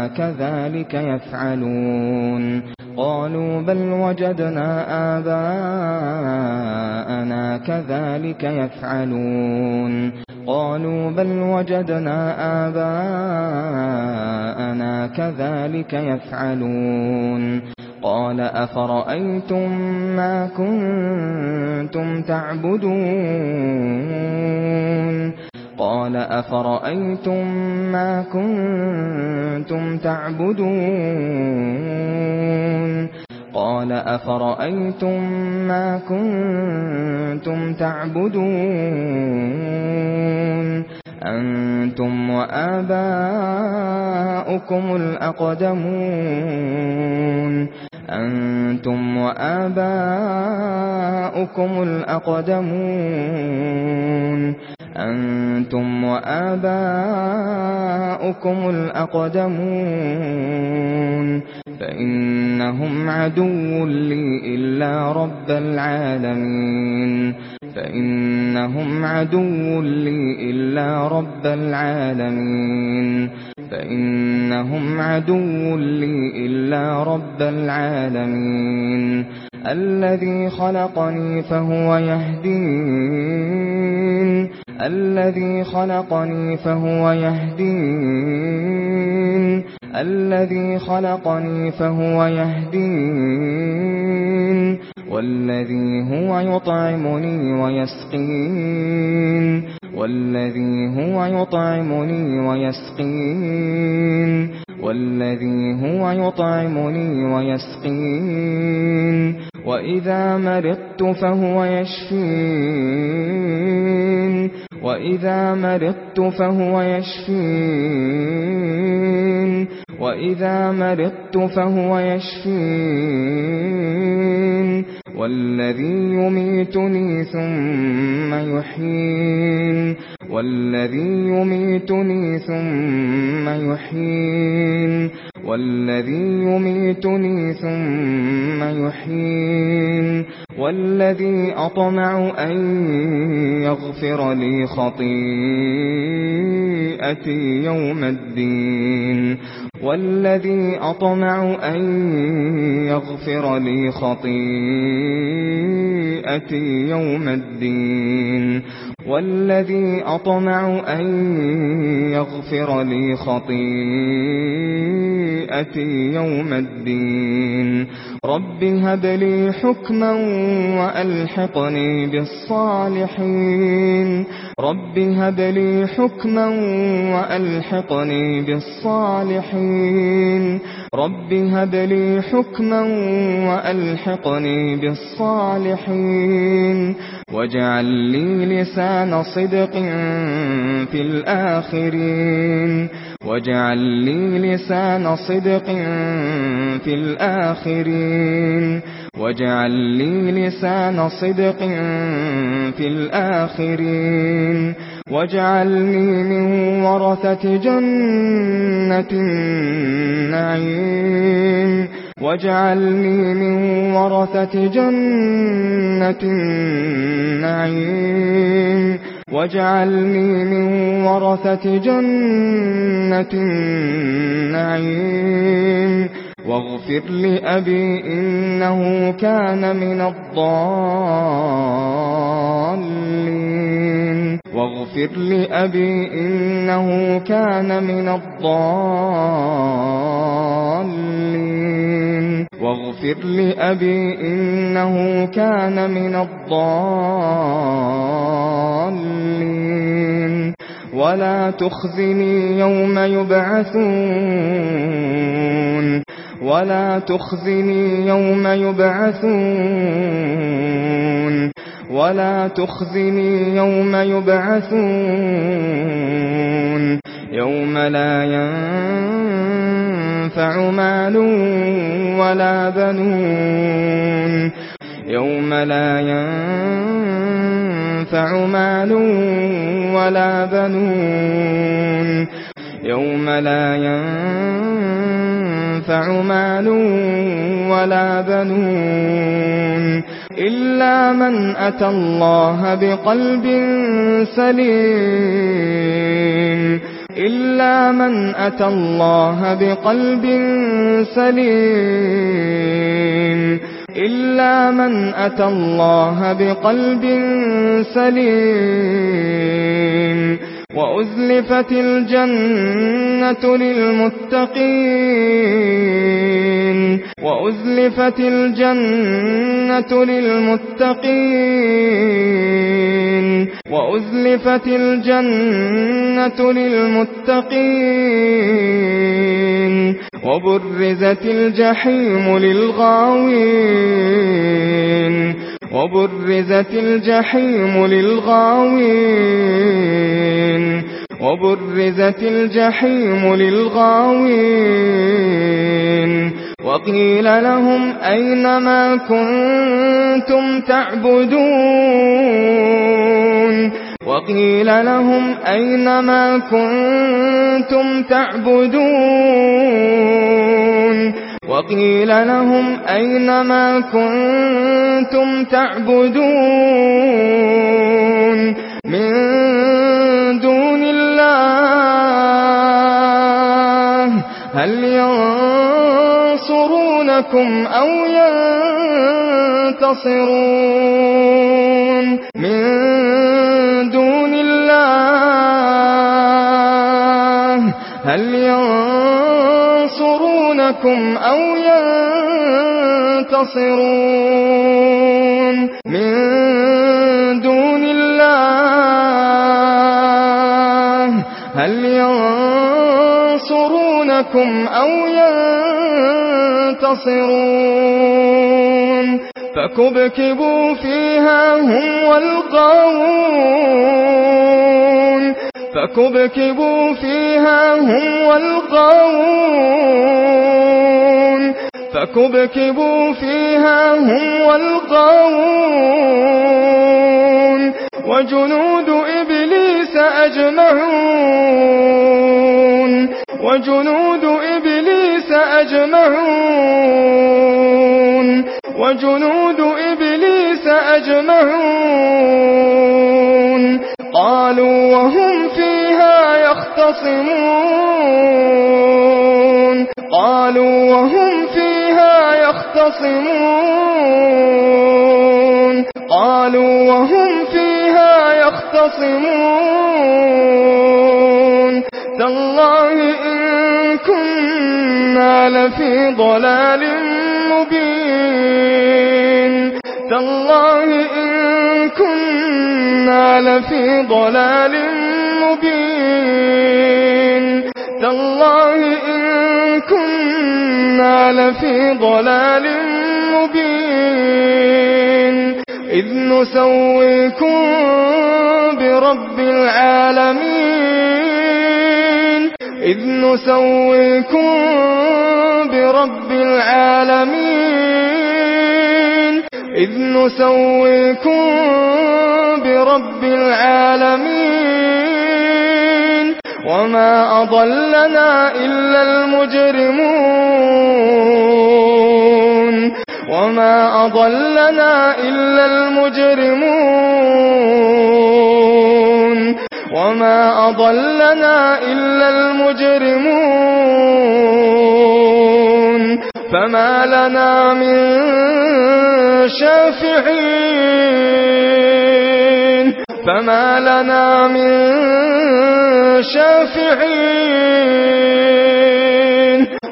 كذلك يفعلون قالوا بل وجدنا آباءنا كذلك يفعلون قالوا بل وجدنا آباءنا كذلك يفعلون. قال أفرأيتم ما كنتم تعبدون؟ قال أفرأيتم ما كنتم تعبدون؟ قال أفرأيتم ما كنتم تعبدون أنتم وآباؤكم الأقدمون أنتم وآباؤكم الأقدمون أنتم وآباؤكم الأقدمون فإنهم عدو لي إلا رب العالمين فإنهم عدو لي إلا رب العالمين فإنهم عدو لي إلا رب العالمين الذي خلقني فهو يهدين. الذي خلقني فهو يهدين. الذي خلقني فهو يهدين. والذي هو يطعمني ويسقين. والذي هو يطعمني ويسقين. والذي هو يطعمني ويسقين. وَإِذَا مَرِضْتُ فَهُوَ يَشْفِينِ وَإِذَا مَرِضْتُ فَهُوَ يَشْفِينِ وَإِذَا مَرِضْتُ فَهُوَ يَشْفِينِ والذي يميتني ثم يحيين. والذي يميتني ثم يحيين. والذي يميتني ثم يحيين. والذي أطمع أن يغفر لي خطيئتي يوم الدين. والذي أطمع أن يغفر لي خطيئتي خطيئتي يوم الدين والذي أطمع أن يغفر لي خطيئتي يوم الدين رب هب لي حكما وألحقني بالصالحين رب هب لي حكما وألحقني بالصالحين رب هب لي حكما وألحقني بالصالحين واجعل لي لسان صدق في الآخرين واجعل لي لسان صدق في الآخرين. واجعل لي لسان صدق في الآخرين. واجعلني من ورثة جنة النعيم. واجعلني من ورثة جنة النعيم. واجعلني من ورثة جنة النعيم واغفر لأبي إنه كان من الضالين. واغفر لأبي إنه كان من الضالين. واغفر لأبي إنه كان من الضالين. ولا تخزني يوم يبعثون ولا تخزني يوم يبعثون ولا تخزني يوم يبعثون يوم لا ينفع مال ولا بنون يوم لا ينفع مال ولا بنون. يوم لا ينفع مال ولا بنون. إلا من أتى الله بقلب سليم. إلا من أتى الله بقلب سليم. إلا من أتى الله بقلب سليم. وَأُزْلِفَتِ الْجَنَّةُ لِلْمُتَّقِينَ وَأُزْلِفَتِ الْجَنَّةُ لِلْمُتَّقِينَ وَأُزْلِفَتِ الْجَنَّةُ لِلْمُتَّقِينَ وَبُرِّزَتِ الْجَحِيمُ لِلْغَاوِينَ وبرزت الجحيم للغاوين وبرزت الجحيم للغاوين وقيل لهم أين ما كنتم تعبدون وقيل لهم أين ما كنتم تعبدون وَقِيلَ لَهُمْ أَيْنَ مَا كُنتُمْ تَعْبُدُونَ مِن دُونِ اللَّهِ هَلْ يَنصُرُونَكُمْ أَوْ يَنتَصِرُونَ مِن دُونِ اللَّهِ ينصرونكم أو ينتصرون من دون الله هل ينصرونكم أو ينتصرون فكبكبوا فيها هم والغاوون فكبكبوا فيها هم والقاون فكبكبوا فيها هم والقاون وجنود إبليس أجمعون وجنود إبليس أجمعون وجنود إبليس أجمعون قالوا وهم فيها يختصمون. قالوا وهم فيها يختصمون. قالوا وهم فيها يختصمون. تالله إن كنا لفي ضلال مبين. تالله إن كنا لفي ضلال مبين. تالله إن كنا لفي ضلال مبين. إذ نسويكم برب العالمين. إذ نسويكم برب العالمين. إذ نسويكم برب العالمين وما أضلنا إلا المجرمون وما أضلنا إلا المجرمون وما أضلنا إلا المجرمون فما لنا من شافعين. فما لنا من شافعين.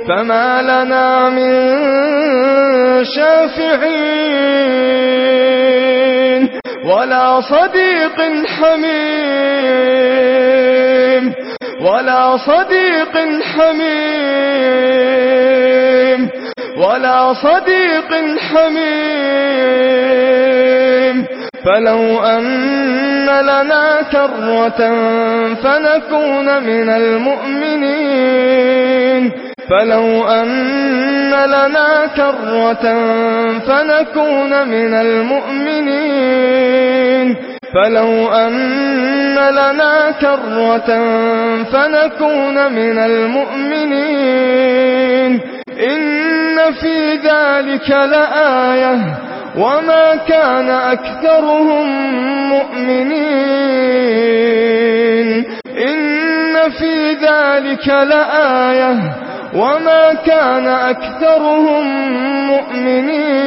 فما لنا من شافعين. ولا صديق حميم. ولا صديق حميم. ولا صديق حميم. فلو أن لنا كرة فنكون من المؤمنين. فلو أن لنا كرة فنكون من المؤمنين. فلو أن لنا كرة فنكون من المؤمنين. فلو أن لنا كرة إن في ذلك لآية وما كان أكثرهم مؤمنين. إن في ذلك لآية وما كان أكثرهم مؤمنين.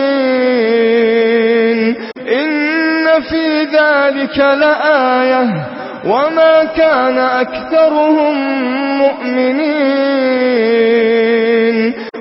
إن في ذلك لآية وما كان أكثرهم مؤمنين.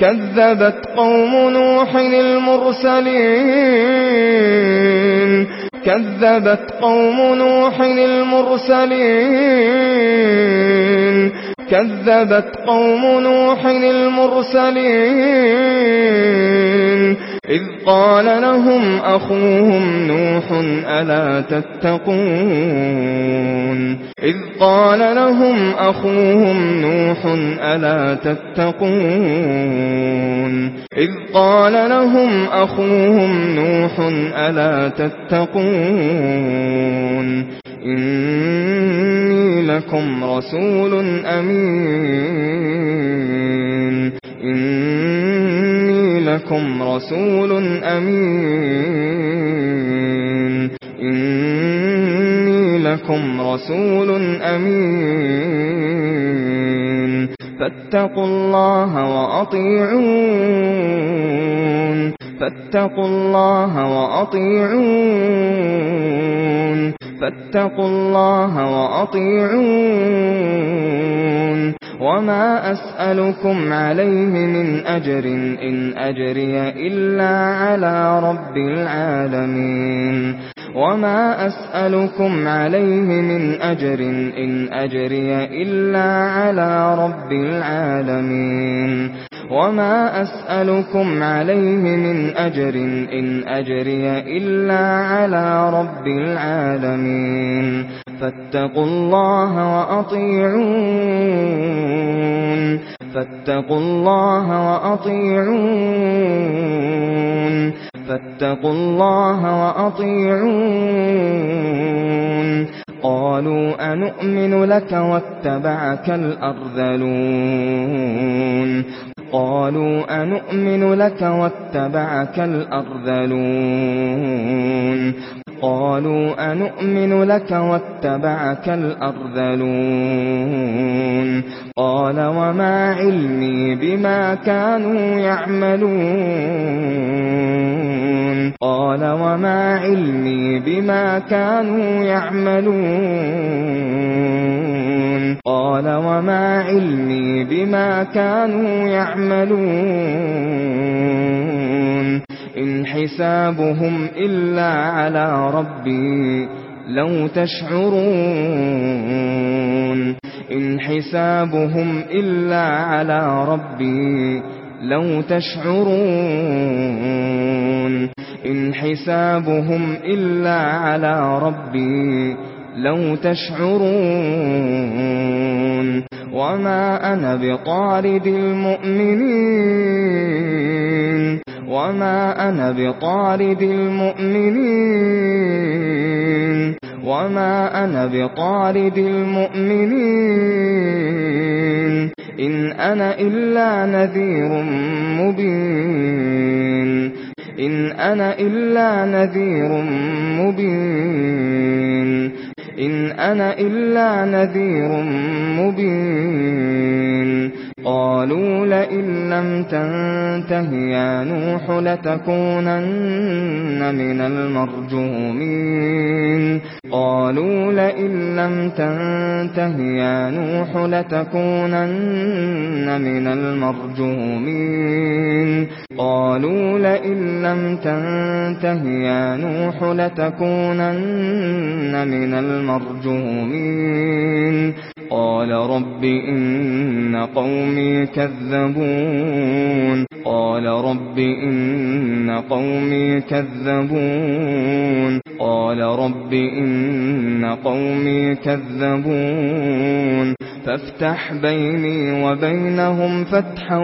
كذبت قوم نوح المرسلين كذبت قوم نوح المرسلين كذبت قوم نوح المرسلين إذ قال لهم أخوهم نوح ألا تتقون؟ إذ قال لهم أخوهم نوح ألا تتقون؟ إذ قال لهم أخوهم نوح ألا تتقون؟ إني لكم رسول أمين. إني يعلمكم رسول أمين. إني لكم رسول أمين. فاتقوا الله وأطيعون. فاتقوا الله وأطيعون. فاتقوا الله وأطيعون. وما أسألكم عليه من أجر إن أجري إلا على رب العالمين وما أسألكم عليه من أجر إن أجري إلا على رب العالمين وما أسألكم عليه من أجر إن أجري إلا على رب العالمين فاتقوا الله وأطيعون. فاتقوا الله وأطيعون. فاتقوا الله وأطيعون. قالوا أنؤمن لك واتبعك الأرذلون. قالوا أنؤمن لك واتبعك الأرذلون. قالوا أنؤمن لك واتبعك الأرذلون قال وما علمي بما كانوا يعملون قال وما علمي بما كانوا يعملون قال وما علمي بما كانوا يعملون إِنْ حِسَابُهُمْ إِلَّا عَلَى رَبِّي لَوْ تَشْعُرُونَ إِنْ حِسَابُهُمْ إِلَّا عَلَى رَبِّي لَوْ تَشْعُرُونَ إِنْ حِسَابُهُمْ إِلَّا عَلَى رَبِّي لو تشعرون وما أنا بطارد المؤمنين وما أنا بطارد المؤمنين وما أنا بطارد المؤمنين إن أنا إلا نذير مبين إن أنا إلا نذير مبين إن أنا إلا نذير مبين. قالوا لئن لم تنته يا نوح لتكونن من المرجومين. قالوا لئن لم تنته يا نوح لتكونن من المرجومين. قالوا لئن لم تنته يا نوح لتكونن من المرجومين. قال رب إن قومي كذبون. قال رب إن قومي كذبون. قال رب إن قومي كذبون. فافتح بيني وبينهم فتحا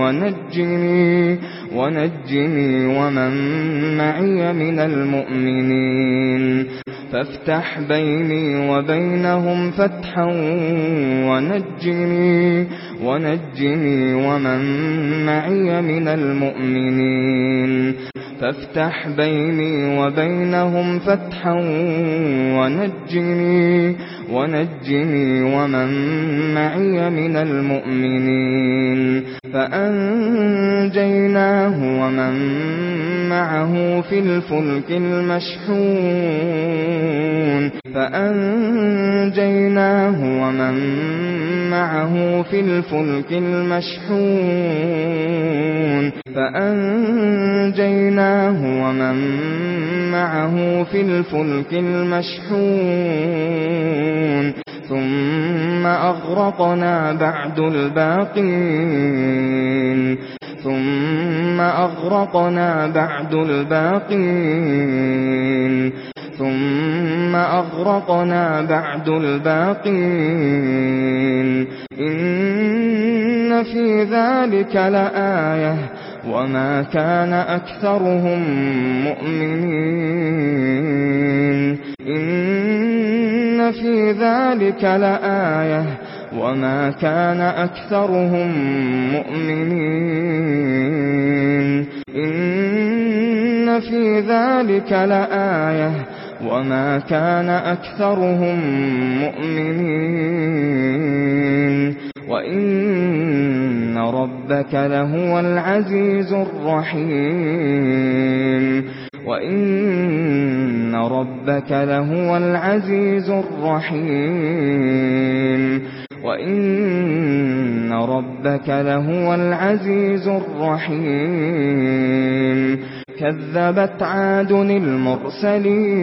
ونجني ونجني ومن معي من المؤمنين. فافتح بيني وبينهم فتحا ونجني ونجني ومن معي من المؤمنين. فافتح بيني وبينهم فتحا ونجني ونجني ومن معي من المؤمنين. فأنجيناه ومن معه في الفلك المشحون. فأنجيناه الله ومن معه في الفلك المشحون فأنجيناه ومن معه في الفلك المشحون ثم أغرقنا بعد الباقين ثم أغرقنا بعد الباقين ثم أغرقنا بعد الباقين. إن في ذلك لآية. وما كان أكثرهم مؤمنين. إن في ذلك لآية. وما كان أكثرهم مؤمنين. إن في ذلك لآية. وما كان أكثرهم مؤمنين وإن ربك لهو العزيز الرحيم وإن ربك لهو العزيز الرحيم وإن ربك لهو العزيز الرحيم كذبت عاد المرسلين.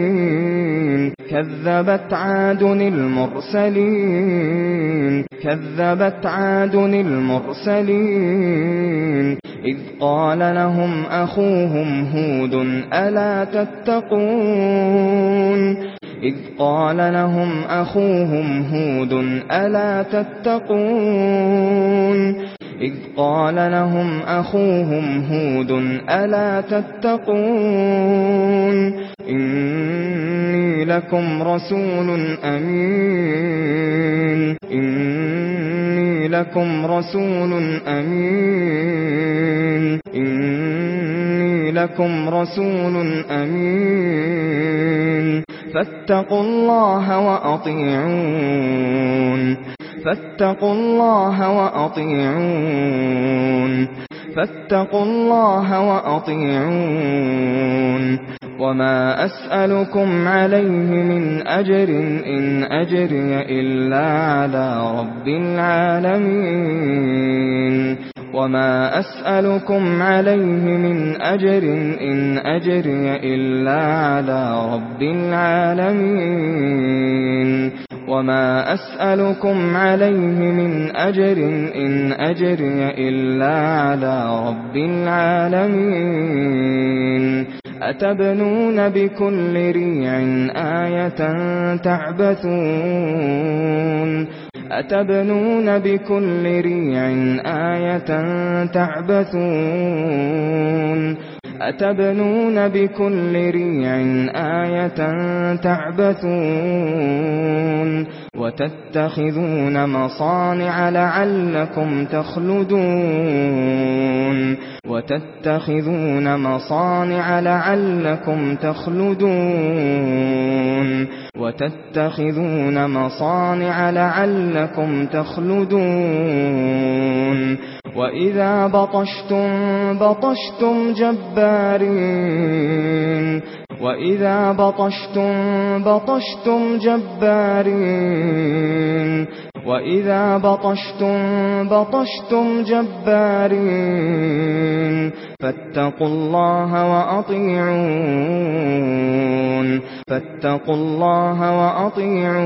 كذبت عاد المرسلين. كذبت عاد المرسلين. إذ قال لهم أخوهم هود ألا تتقون؟ إذ قال لهم أخوهم هود ألا تتقون؟ إذ قال لهم أخوهم هود ألا تتقون إني لكم رسول أمين إني لكم رسول أمين إني لكم رسول أمين فاتقوا الله وأطيعون فاتقوا الله وأطيعون. فاتقوا الله وأطيعون. وما أسألكم عليه من أجر إن أجري إلا على رب العالمين. وما أسألكم عليه من أجر إن أجري إلا على رب العالمين. وما أسألكم عليه من أجر إن أجري إلا على رب العالمين أتبنون بكل ريع آية تعبثون أتبنون بكل ريع آية تعبثون أتبنون بكل ريع آية تعبثون وتتخذون مصانع لعلكم تخلدون وتتخذون مصانع لعلكم تخلدون وتتخذون مصانع لعلكم تخلدون وَإِذَا بَطَشْتُمْ بَطَشْتُمْ جَبَّارِينَ وَإِذَا بَطَشْتُمْ بَطَشْتُمْ جَبَّارِينَ وَإِذَا بَطَشْتُمْ بَطَشْتُمْ جَبَّارِينَ فاتقوا الله وأطيعون. فاتقوا الله وأطيعون.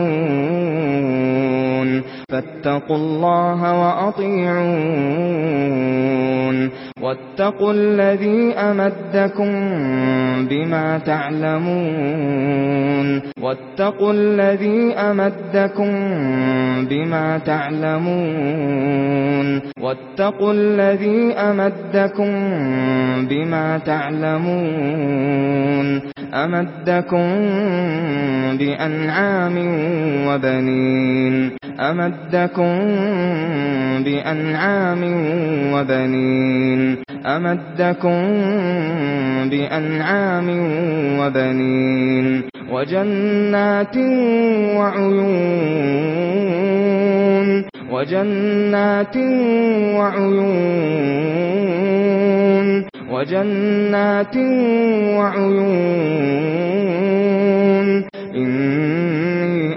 فاتقوا الله وأطيعون. واتقوا الذي أمدكم بما تعلمون. واتقوا الذي أمدكم بما تعلمون. واتقوا الذي أمدكم بِمَا تَعْلَمُونَ أَمَدَّكُمْ بِأَنْعَامٍ وَبَنِينَ أَمَدَّكُمْ بِأَنْعَامٍ وَبَنِينَ أَمَدَّكُمْ بِأَنْعَامٍ وَبَنِينَ وَجَنَّاتٍ وَعُيُونٍ وَجَنَّاتٍ وَعُيُونٍ وَجَنَّاتٍ وَعُيُونٍ.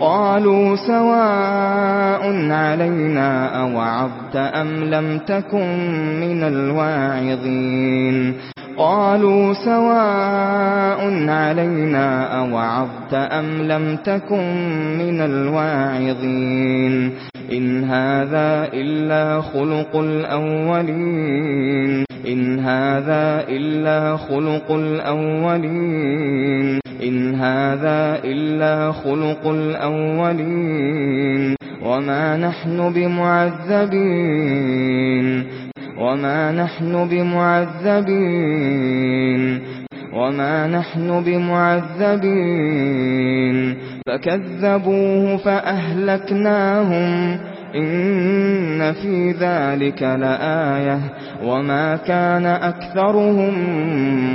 قالوا سواء علينا أوعظت أم لم تكن من الواعظين. قالوا سواء علينا أوعظت أم لم تكن من الواعظين. إن هذا إلا خلق الأولين. إن هذا إلا خلق الأولين إن هذا إلا خلق الأولين وما نحن بمعذبين وما نحن بمعذبين وما نحن بمعذبين فكذبوه فأهلكناهم إن في ذلك لآية وما كان أكثرهم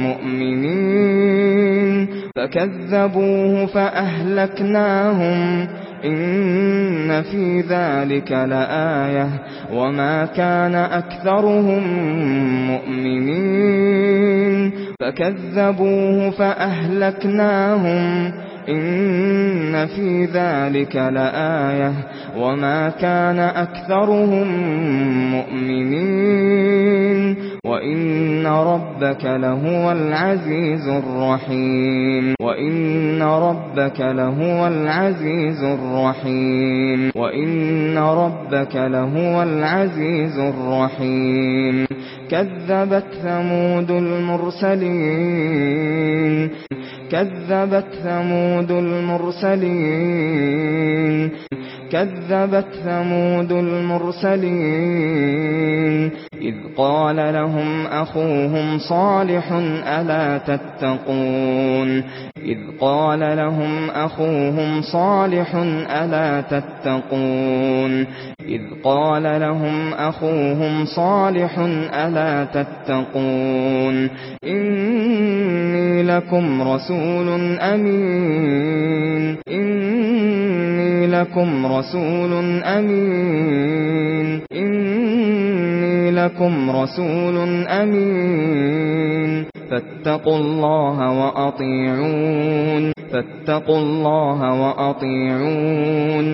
مؤمنين فكذبوه فأهلكناهم إن في ذلك لآية وما كان أكثرهم مؤمنين فكذبوه فأهلكناهم إن في ذلك لآية وما كان أكثرهم مؤمنين وإن ربك لهو العزيز الرحيم وإن ربك لهو العزيز الرحيم وإن ربك لهو العزيز الرحيم كذبت ثمود المرسلين. كذبت ثمود المرسلين. كذبت ثمود المرسلين. إذ قال لهم أخوهم صالح ألا تتقون. إذ قال لهم أخوهم صالح ألا تتقون. إذ قال لهم أخوهم صالح ألا تتقون إني لكم رسول أمين إني لكم رسول أمين إني لكم رسول أمين فاتقوا الله وأطيعون فاتقوا الله وأطيعون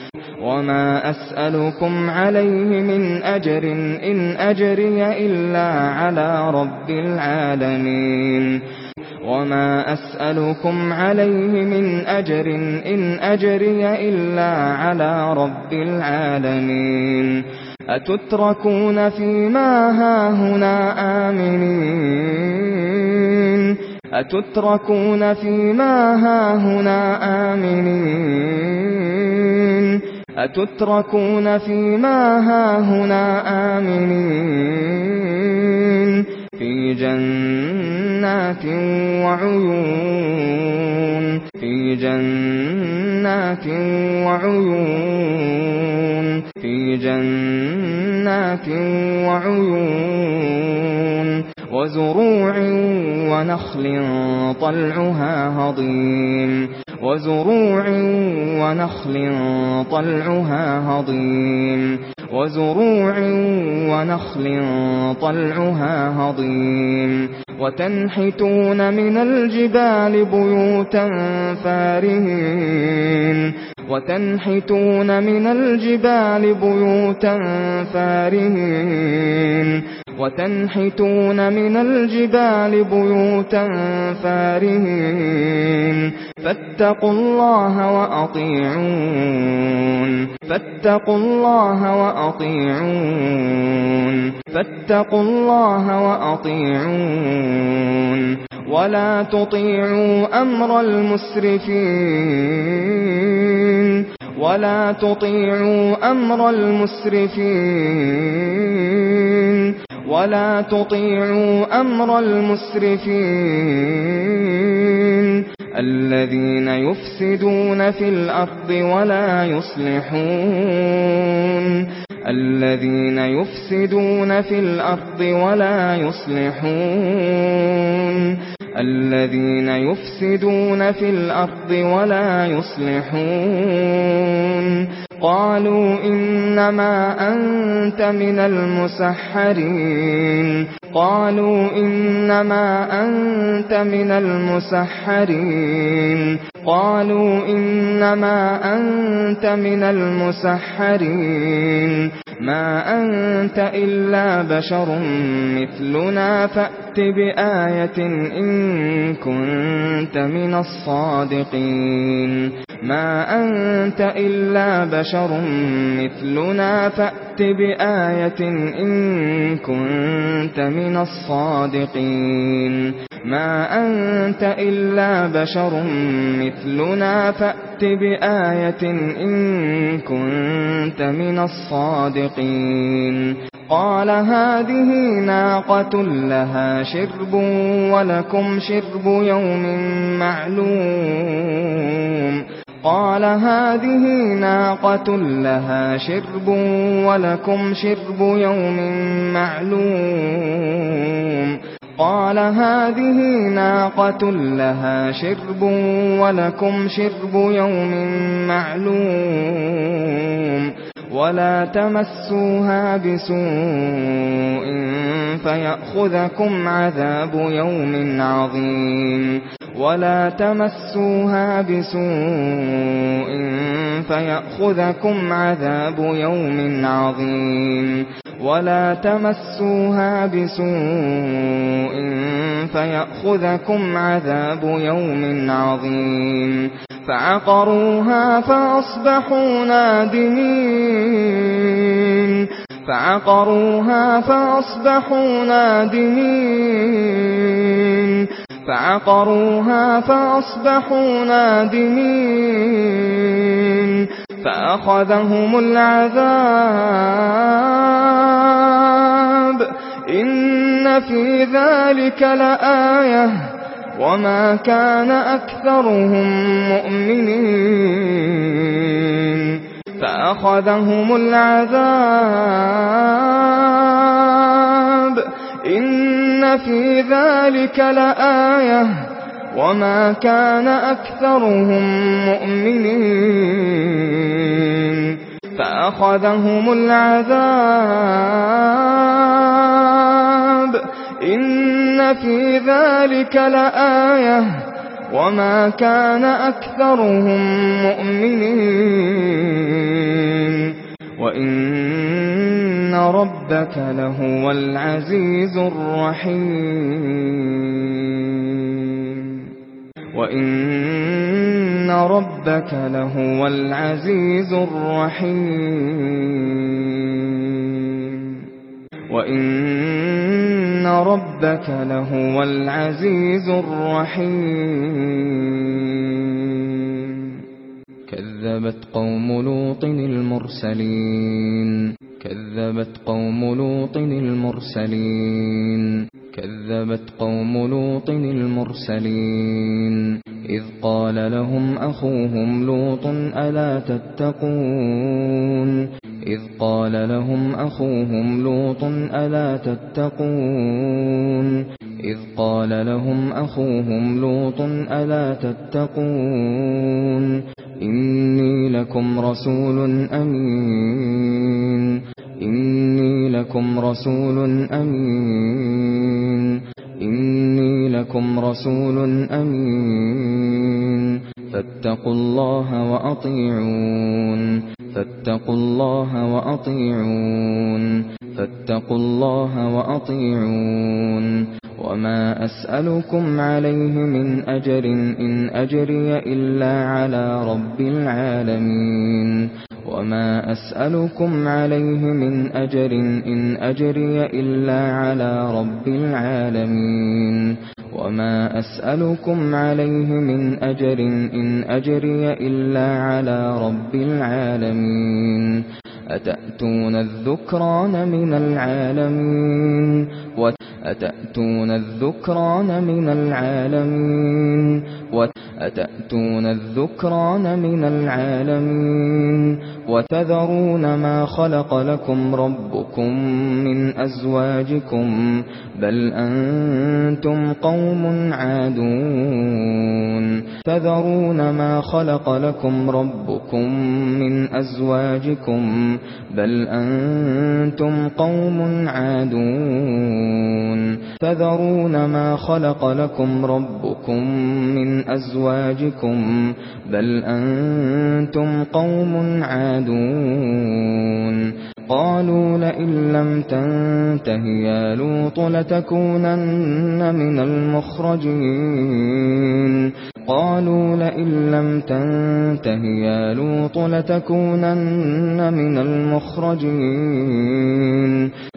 وما أسألكم عليه من أجر إن أجري إلا على رب العالمين وما أسألكم عليه من أجر إن أجري إلا على رب العالمين أتتركون فيما هاهنا آمنين أتتركون فيما هاهنا آمنين؟ أتتركون فيما هاهنا آمنين؟ في جنات وعيون في جنات وعيون في جنات وعيون. وزروع ونخل طلعها هضيم. وزروع ونخل طلعها هضيم. وزروع ونخل طلعها هضيم. وتنحتون من الجبال بيوتا فارهين. وتنحتون من الجبال بيوتا فارهين. وتنحتون من الجبال بيوتا فارهين. فاتقوا الله وأطيعون. فاتقوا الله وأطيعون. فاتقوا الله وأطيعون. ولا تطيعوا أمر المسرفين. ولا تطيعوا أمر المسرفين. ولا تطيعوا أمر المسرفين الذين يفسدون في الأرض ولا يصلحون الذين يفسدون في الأرض ولا يصلحون الذين يفسدون في الأرض ولا يصلحون قالوا إنما أنت من المسحرين. قالوا إنما أنت من المسحرين. قالوا إنما أنت من المسحرين. ما أنت إلا بشر مثلنا فأتنا فَأْتِ بِآيَةٍ إِن كُنتَ مِنَ الصَّادِقِينَ مَا أَنتَ إِلَّا بَشَرٌ مِثْلُنَا فَأْتِ بِآيَةٍ إِن كُنتَ مِنَ الصَّادِقِينَ مَا أَنتَ إِلَّا بَشَرٌ مِثْلُنَا فَأْتِ بِآيَةٍ إِن كُنتَ مِنَ الصَّادِقِينَ قال هذه ناقة لها شرب ولكم شرب يوم معلوم. قال هذه ناقة لها شرب ولكم شرب يوم معلوم. قال هذه ناقة لها شرب ولكم شرب يوم معلوم. ولا تمسوها بسوء فيأخذكم عذاب يوم عظيم ولا تمسوها بسوء فيأخذكم عذاب يوم عظيم ولا تمسوها بسوء فيأخذكم عذاب يوم عظيم فعقروها فأصبحوا نادمين مجرمون فعقروها فأصبحوا نادمين. فعقروها فأصبحوا نادمين. فأخذهم العذاب. إن في ذلك لآية. وما كان أكثرهم مؤمنين. فأخذهم العذاب. إن في ذلك لآية. وما كان أكثرهم مؤمنين. فأخذهم العذاب. إن في ذلك لآية. وما كان أكثرهم مؤمنين وإن ربك لهو العزيز الرحيم وإن ربك لهو العزيز الرحيم وَإِنَّ رَبَّكَ لَهُوَ الْعَزِيزُ الرَّحِيمُ. كَذَّبَتْ قَوْمُ لُوطٍ الْمُرْسَلِينَ. كَذَّبَتْ قَوْمُ لُوطٍ الْمُرْسَلِينَ. كَذَّبَتْ قَوْمُ لُوطٍ الْمُرْسَلِينَ. إِذْ قَالَ لَهُمْ أَخُوهُمْ لُوطٌ أَلَا تَتَّقُونَ؟ إذ قال لهم أخوهم لوط ألا تتقون إذ قال لهم أخوهم لوط ألا تتقون إني لكم رسول أمين إني لكم رسول أمين إني لكم رسول أمين. فاتقوا الله وأطيعون. فاتقوا الله وأطيعون. فاتقوا الله وأطيعون. وما أسألكم عليه من أجر إن أجري إلا على رب العالمين. وما أسألكم عليه من أجر إن أجري إلا على رب العالمين. وما أسألكم عليه من أجر إن أجري إلا على رب العالمين أتأتون الذكران من العالمين أتأتون الذكران من العالمين؟ وأتأتون الذكران من العالمين؟ وتذرون ما خلق لكم ربكم من أزواجكم؟ بل أنتم قوم عادون. تذرون ما خلق لكم ربكم من أزواجكم؟ بل أنتم قوم عادون. تَعْقِلُونَ فَذَرُونَ مَا خَلَقَ لَكُمْ رَبُّكُمْ مِنْ أَزْوَاجِكُمْ بَلْ أَنْتُمْ قَوْمٌ عَادُونَ قَالُوا لَئِن لَّمْ تَنْتَهِ يَا لُوطُ لَتَكُونَنَّ مِنَ الْمُخْرَجِينَ قَالُوا لَئِن لَّمْ تَنْتَهِ يَا لُوطُ لَتَكُونَنَّ مِنَ الْمُخْرَجِينَ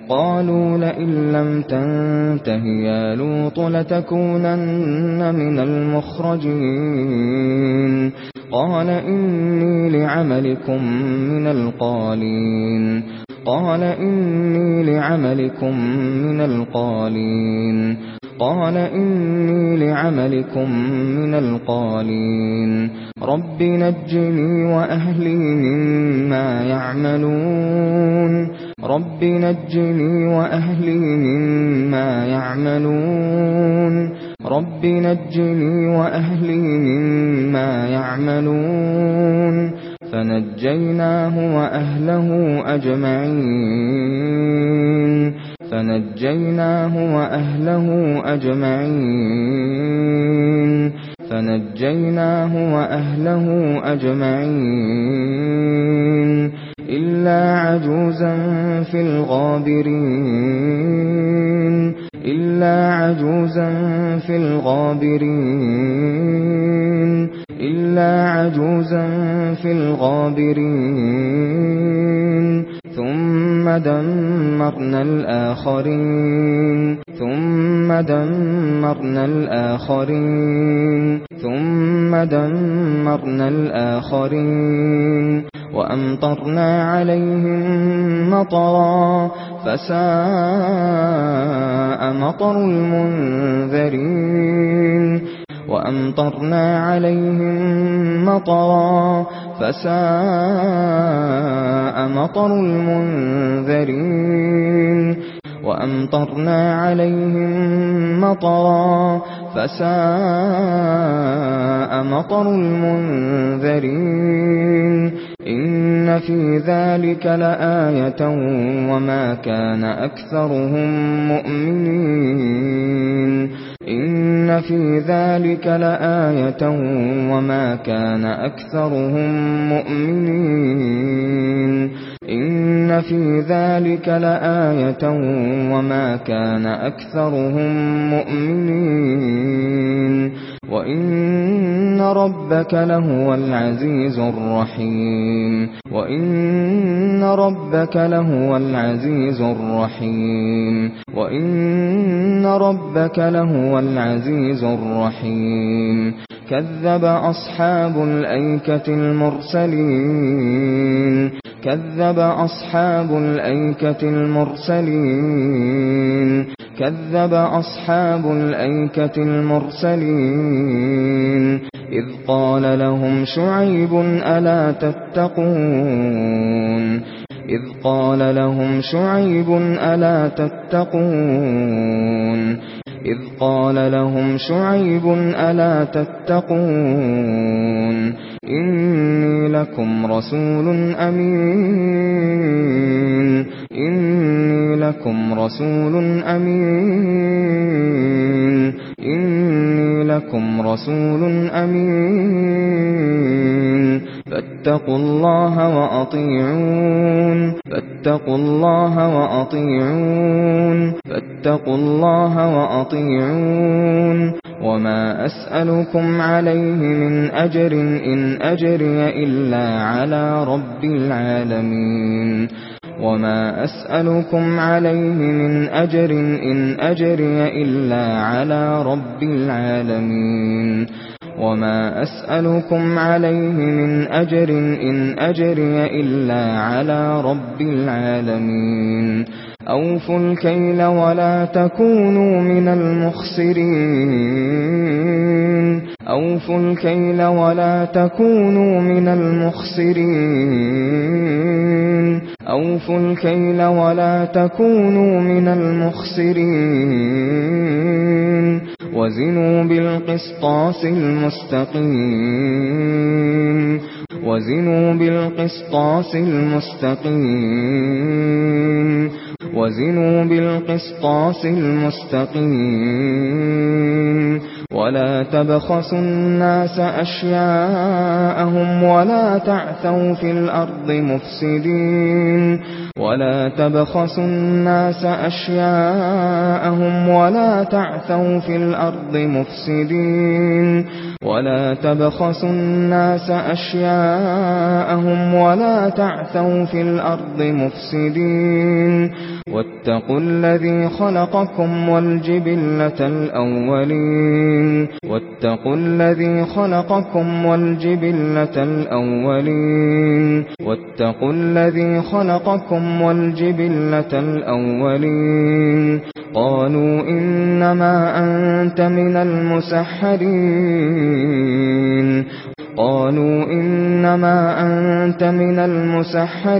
قَالُوا لَئِن لَّمْ تَنْتَهِ تنته يا لوط لتكونن من المخرجين. قال إني لعملكم من القالين. قال إني لعملكم من القالين. قال إني لعملكم من القالين. رب نجني وأهلي مما يعملون. رب نجني وأهلي مما يعملون. رب نجني وأهلي مما يعملون. فنجيناه وأهله أجمعين. فنجيناه وأهله أجمعين. فنجيناه وأهله أجمعين. إلا عجوزا في الغابرين. إلا عجوزا في الغابرين. إلا عجوزا في الغابرين. ثم دمرنا الآخرين. ثم دمرنا الآخرين. ثم دمرنا الآخرين. وأمطرنا عليهم مطرا. فساء مطر المنذرين. وأمطرنا عليهم مطرا فساء مطر المنذرين وأمطرنا عليهم مطرا فساء مطر المنذرين إن في ذلك لآية وما كان أكثرهم مؤمنين إن في ذلك لآية وما كان أكثرهم مؤمنين إن في ذلك لآية وما كان أكثرهم مؤمنين وَإِنَّ رَبَّكَ لَهُوَ الْعَزِيزُ الرَّحِيمُ وَإِنَّ رَبَّكَ لَهُوَ الْعَزِيزُ الرَّحِيمُ وَإِنَّ رَبَّكَ لَهُوَ الْعَزِيزُ الرَّحِيمُ كَذَّبَ أَصْحَابُ الْأَيْكَةِ الْمُرْسَلِينَ كذب أصحاب الأيكة المرسلين. كذب أصحاب الأيكة المرسلين. إذ قال لهم شعيب ألا تتقون؟ إذ قال لهم شعيب ألا تتقون إذ قال لهم شعيب ألا تتقون إني لكم رسول أمين إني لكم رسول أمين إني لكم رسول أمين فاتقوا الله وأطيعون. فاتقوا الله وأطيعون. فاتقوا الله وأطيعون. وما أسألكم عليه من أجر إن أجري إلا على رب العالمين. وما أسألكم عليه من أجر إن أجري إلا على رب العالمين. وما أسألكم عليه من أجر إن أجري إلا على رب العالمين أوفوا الكيل ولا تكونوا من المخسرين أوفوا الكيل ولا تكونوا من المخسرين أوفوا الكيل ولا تكونوا من المخسرين وزنوا بالقسطاس المستقيم. وزنوا بالقسطاس المستقيم. وزنوا بالقسطاس المستقيم ولا تبخسوا الناس أشياءهم ولا تعثوا في الأرض مفسدين ولا تبخسوا الناس أشياءهم ولا تعثوا في الأرض مفسدين ولا تبخسوا الناس أشياءهم ولا تعثوا في الأرض مفسدين واتقوا الذي خلقكم والجبلة الأولين. واتقوا الذي خلقكم والجبلة الأولين. واتقوا الذي خلقكم والجبلة الأولين. قالوا إنما أنت من المسحرين. قالوا إنما أنت من المسحرين.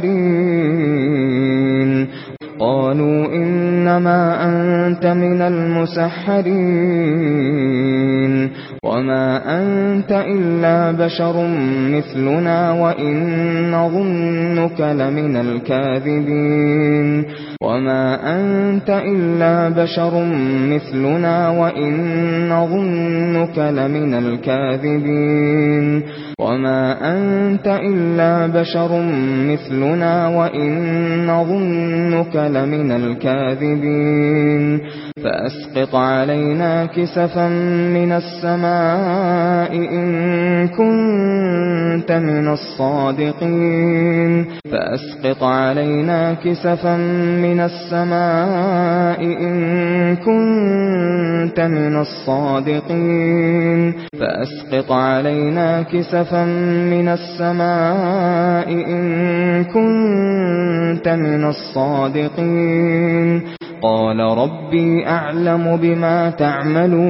قالوا إنما أنت من المسحرين وما أنت إلا بشر مثلنا وإن نظنك لمن الكاذبين وما أنت إلا بشر مثلنا وإن نظنك لمن الكاذبين وما أنت إلا بشر مثلنا وإن ظنك لمن الكاذبين فأسقط علينا كسفا من السماء إن كنت من الصادقين. فأسقط علينا كسفا من السماء إن كنت من الصادقين. فأسقط علينا كسفا من السماء إن كنت من الصادقين. قال ربي أعلم بما تعملون.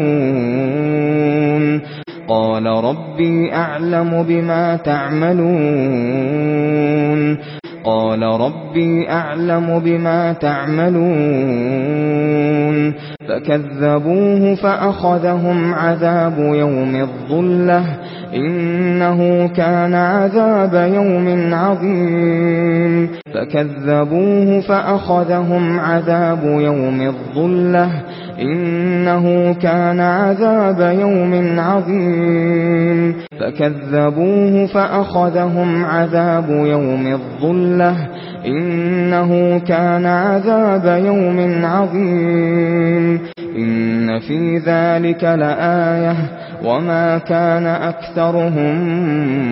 قال ربي أعلم بما تعملون. قال ربي أعلم بما تعملون. فكذبوه فأخذهم عذاب يوم الظلة. إنه كان عذاب يوم عظيم. فكذبوه فأخذهم عذاب يوم الظلة. إنه كان عذاب يوم عظيم. فكذبوه فأخذهم عذاب يوم الظلة. إنه كان عذاب يوم عظيم. إن في ذلك لآية. وما كان أكثرهم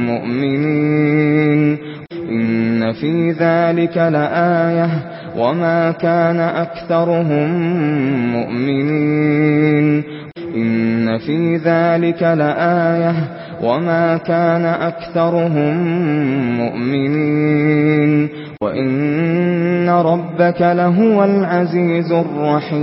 مؤمنين إن في ذلك لآية وما كان أكثرهم مؤمنين إن في ذلك لآية وما كان أكثرهم مؤمنين وَإِنَّ رَبَّكَ لَهُوَ الْعَزِيزُ الرَّحِيمُ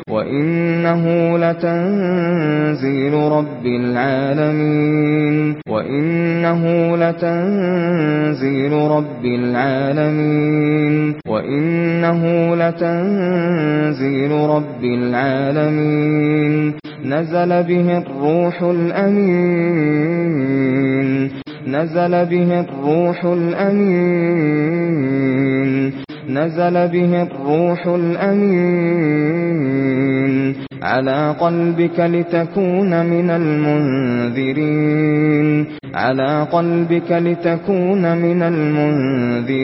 وَإِنَّهُ لَتَنزِيلُ رَبِّ الْعَالَمِينَ وَإِنَّهُ لَتَنزِيلُ رَبِّ الْعَالَمِينَ وَإِنَّهُ لَتَنزِيلُ رَبِّ الْعَالَمِينَ نَزَلَ بِهِ الرُّوحُ الْأَمِينُ نزل به الروح الأمين. نزل به الروح الأمين. على قلبك لتكون من المنذرين. على قلبك لتكون من المنذرين.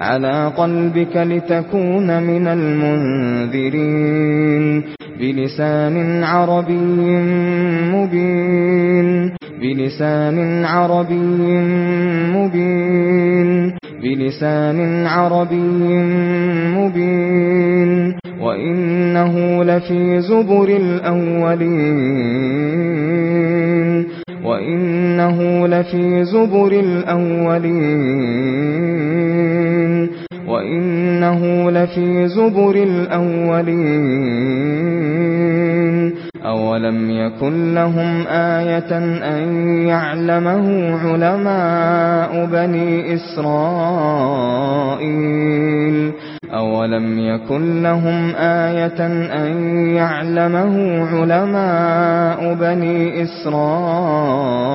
على قلبك لتكون من المنذرين. بلسان عربي مبين. بلسان بلسان عربي مبين. بلسان عربي مبين. وإنه لفي زبر الأولين. وإنه لفي زبر الأولين. وإنه لفي زبر الأولين. أَوَلَمْ يَكُنْ لَهُمْ آيَةً أَنْ يَعْلَمَهُ عُلَمَاءُ بَنِي إِسْرَائِيلَ أَوَلَمْ يَكُنْ لَهُمْ آيَةً أَنْ يَعْلَمَهُ عُلَمَاءُ بَنِي إِسْرَائِيلَ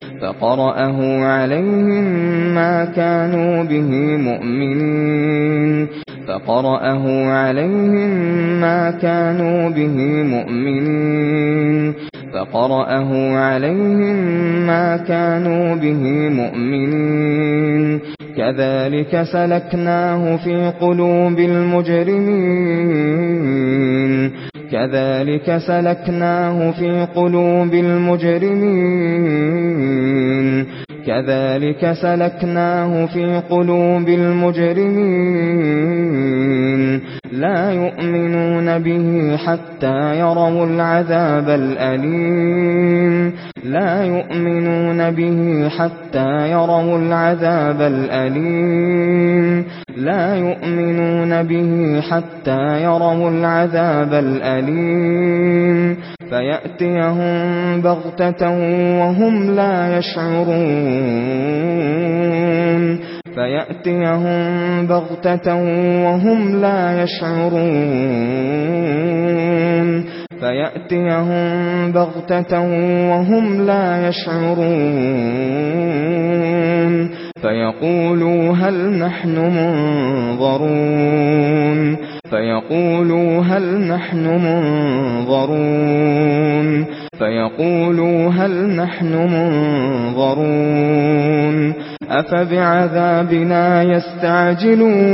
فقرأه عليهم ما كانوا به مؤمنين. فقرأه عليهم ما كانوا به مؤمنين. فقرأه عليهم ما كانوا به مؤمنين. كذلك سلكناه في قلوب المجرمين. كذلك سلكناه في قلوب المجرمين كذلك سلكناه في قلوب المجرمين. لا يؤمنون به حتى يروا العذاب الأليم. لا يؤمنون به حتى يروا العذاب الأليم. لا يؤمنون به حتى يروا العذاب الأليم. فيأتيهم بغتة وهم لا يشعرون. يعملون فيأتيهم بغتة وهم لا يشعرون فيأتيهم بغتة وهم لا يشعرون فيقولوا هل نحن منظرون فيقولوا هل نحن منظرون فَيَقُولُوا هَلْ نَحْنُ مُنظَرُونَ أَفَبِعَذَابِنَا يَسْتَعْجِلُونَ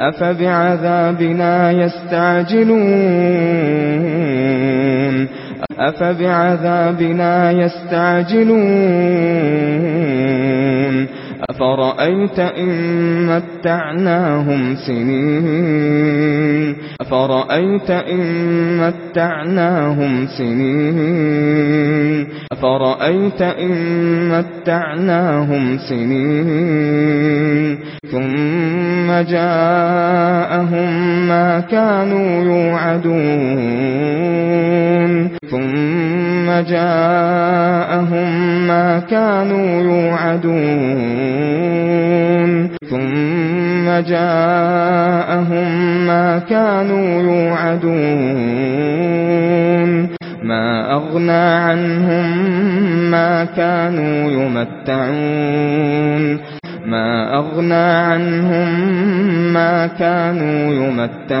أَفَبِعَذَابِنَا يَسْتَعْجِلُونَ أَفَبِعَذَابِنَا يَسْتَعْجِلُونَ أفرأيت إن متعناهم سنين أفرأيت إن متعناهم سنين أفرأيت إن متعناهم سنين ثم جاءهم ما كانوا يوعدون ثم جاءهم ما كانوا يوعدون يعلمون. ثم جاءهم ما كانوا يوعدون. ما أغنى عنهم ما كانوا يمتعون. ما أغنى عنهم ما كانوا يمتعون.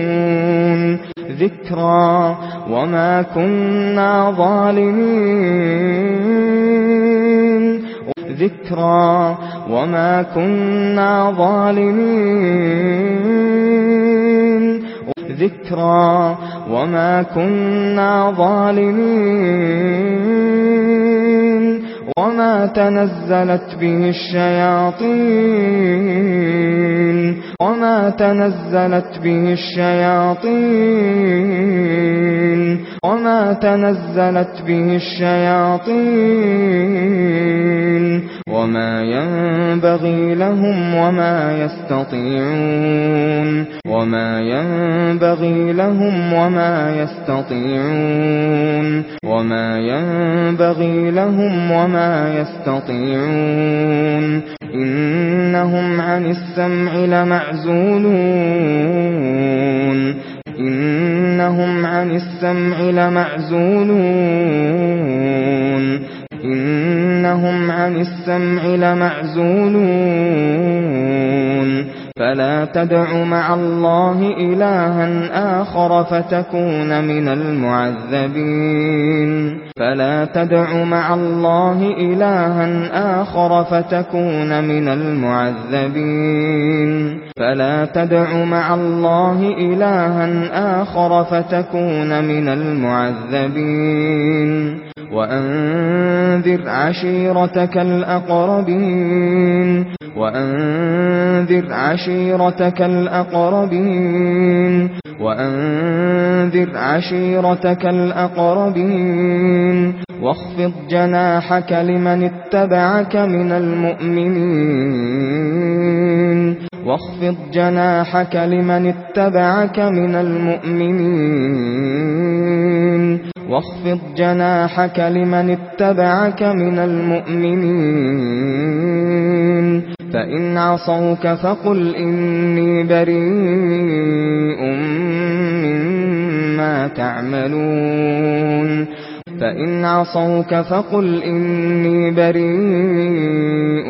يعلمون ذكرا وما كنا ظالمين ذكرا وما كنا ظالمين ذكرا وما كنا ظالمين وما تنزلت به الشياطين وما تنزلت به الشياطين وما تنزلت به الشياطين وما ينبغي لهم وما يستطيعون وما ينبغي لهم وما يستطيعون وما ينبغي لهم وما يستطيعون انهم عن السمع لمع لَمَعْزُولُونَ إِنَّهُمْ عَنِ السَّمْعِ لَمَعْزُولُونَ إِنَّهُمْ عَنِ السَّمْعِ لَمَعْزُولُونَ فلا تدع مع الله إلها آخر فتكون من المعذبين. فلا تدع مع الله إلها آخر فتكون من المعذبين. فلا تدع مع الله إلها آخر فتكون من المعذبين. وأنذر عشيرتك الأقربين. وأنذر عشيرتك الأقربين وأنذر عشيرتك الأقربين واخفض جناحك لمن اتبعك من المؤمنين واخفض جناحك لمن اتبعك من المؤمنين واخفض جناحك لمن اتبعك من المؤمنين فَإِنْ عَصَوْكَ فَقُلْ إِنِّي بَرِيءٌ مِّمَّا تَعْمَلُونَ فَإِنْ عَصَوْكَ فَقُلْ إِنِّي بَرِيءٌ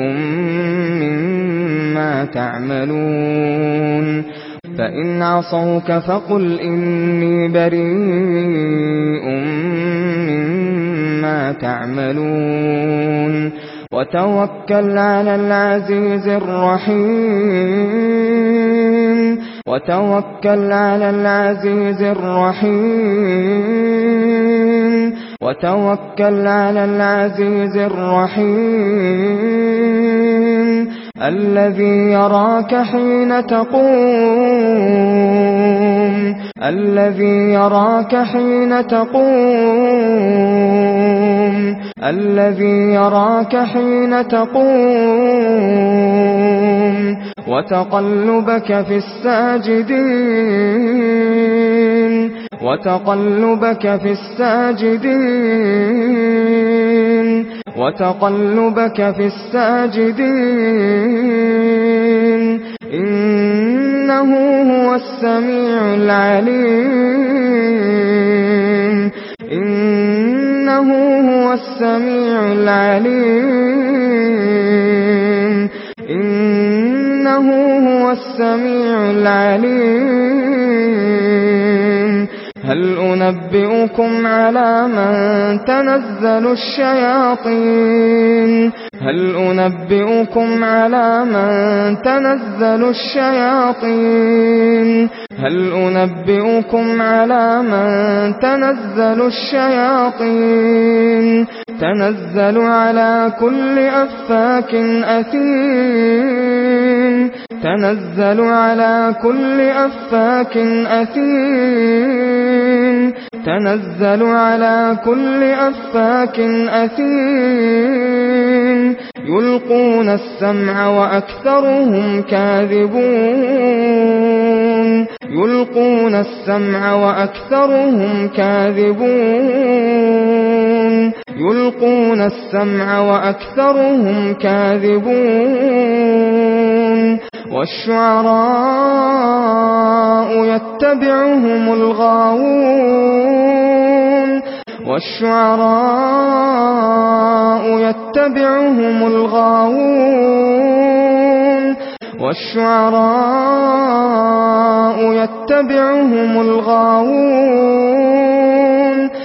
مِّمَّا تَعْمَلُونَ فَإِنْ عَصَوْكَ فَقُلْ إِنِّي بَرِيءٌ مِّمَّا تَعْمَلُونَ وتوكل على العزيز الرحيم وتوكل على العزيز الرحيم وتوكل على العزيز الرحيم الذي يراك حين تقوم. الذي يراك حين تقوم. الذي يراك حين تقوم وتقلبك في الساجدين وتقلبك في الساجدين وتقلبك في الساجدين. إنه هو السميع العليم. إن إنه هو السميع العليم. إنه هو السميع العليم. هل أنبئكم على من تنزل الشياطين؟ هل أنبئكم على من تنزل الشياطين؟ هل أنبئكم على من تنزل الشياطين؟ تنزل على كل أفاك أثيم تنزل على كل أفاك أثيم. تنزل على كل أفاك أثيم. يلقون السمع وأكثرهم كاذبون. يلقون السمع وأكثرهم كاذبون. يلقون السمع وأكثرهم كاذبون. والشعراء يتبعهم الغاوون والشعراء يتبعهم الغاوون والشعراء يتبعهم الغاوون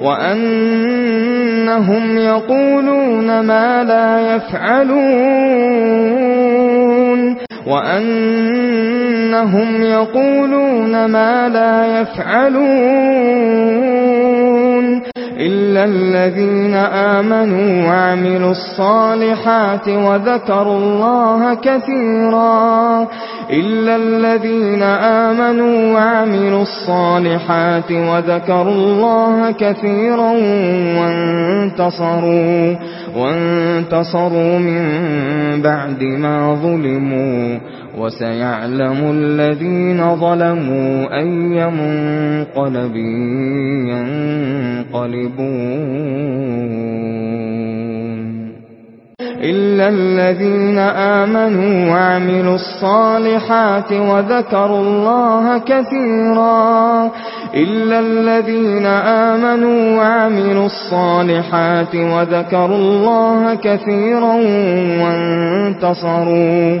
وأنهم يقولون ما لا يفعلون وأنهم يقولون ما لا يفعلون إلا الذين آمنوا وعملوا الصالحات وذكروا الله كثيرا. إلا الذين آمنوا وعملوا الصالحات وذكروا الله كثيرا وانتصروا وانتصروا من بعد ما ظلموا. وسيعلم الذين ظلموا أي منقلب ينقلبون إلا الذين آمنوا وعملوا الصالحات وذكروا الله كثيرا إلا الذين آمنوا وعملوا الصالحات وذكروا الله كثيرا وانتصروا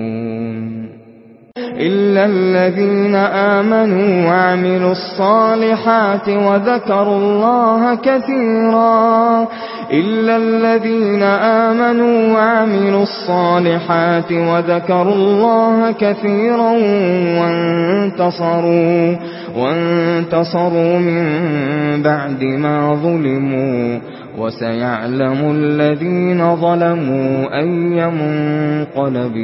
إلا الذين آمنوا وعملوا الصالحات وذكروا الله كثيرا إلا الذين آمنوا وعملوا الصالحات وذكروا الله كثيرا وانتصروا وانتصروا من بعد ما ظلموا وسيعلم الذين ظلموا أي منقلب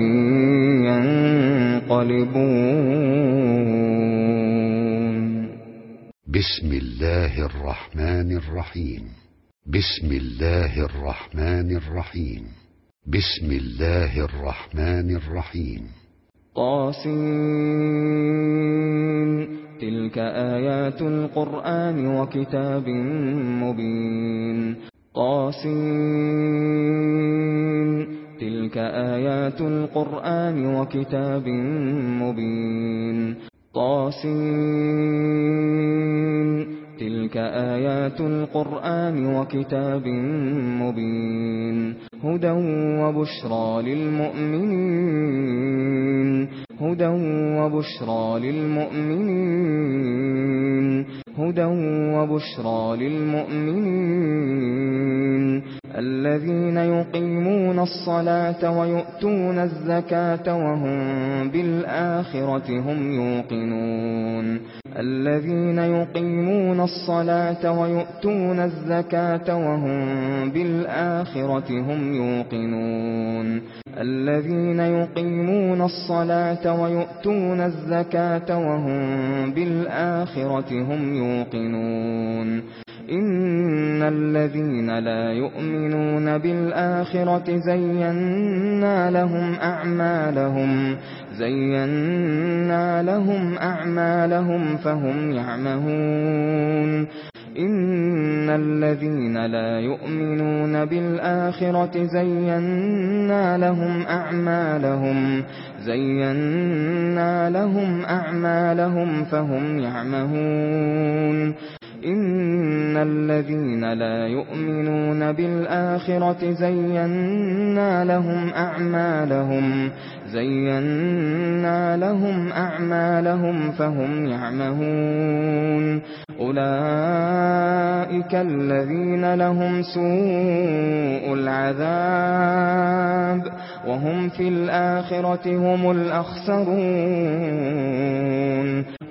ينقلبون. بسم الله الرحمن الرحيم. بسم الله الرحمن الرحيم. بسم الله الرحمن الرحيم. قاسم تِلْكَ آيَاتُ الْقُرْآنِ وَكِتَابٍ مُبِينٍ. قَاسِمٍ تِلْكَ آيَاتُ الْقُرْآنِ وَكِتَابٍ مُبِينٍ. قَاسِمٍ تِلْكَ آيَاتُ الْقُرْآنِ وَكِتَابٍ مُبِينٍ هُدًى وَبُشْرَى لِلْمُؤْمِنِينَ هُدًى وَبُشْرَى لِلْمُؤْمِنِينَ هدى وبشرى للمؤمنين الذين يقيمون الصلاة ويؤتون الزكاة وهم بالآخرة هم يوقنون الذين يقيمون الصلاة ويؤتون الزكاة وهم بالآخرة هم يوقنون الذين يقيمون الصلاة ويؤتون الزكاة وهم بالآخرة هم يوقنون يوقنون. إن الذين لا يؤمنون بالآخرة زينا لهم أعمالهم زينا لهم أعمالهم فهم يعمهون. إن الذين لا يؤمنون بالآخرة زينا لهم أعمالهم زَيَّنَّا لَهُمْ أَعْمَالَهُمْ فَهُمْ يَعْمَهُونَ إِنَّ الَّذِينَ لَا يُؤْمِنُونَ بِالْآخِرَةِ زَيَّنَّا لَهُمْ أَعْمَالَهُمْ زينا لهم أعمالهم فهم يعمهون أولئك الذين لهم سوء العذاب وهم في الآخرة هم الأخسرون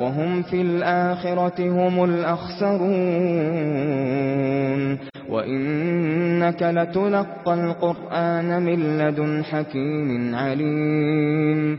وهم في الآخرة هم الأخسرون. وإنك لتلقى القرآن من لدن حكيم عليم.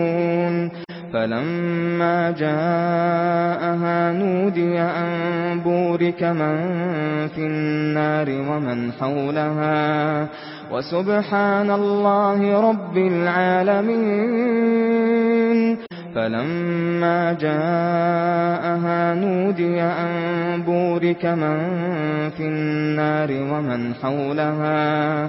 يعلمون. فَلَمَّا جَاءَهَا نُودِيَ أَن بُورِكَ مَن فِي النَّارِ وَمَن حَوْلَهَا. وَسُبْحَانَ اللَّهِ رَبِّ الْعَالَمِينَ. فَلَمَّا جَاءَهَا نُودِيَ أَن بُورِكَ مَن فِي النَّارِ وَمَن حَوْلَهَا.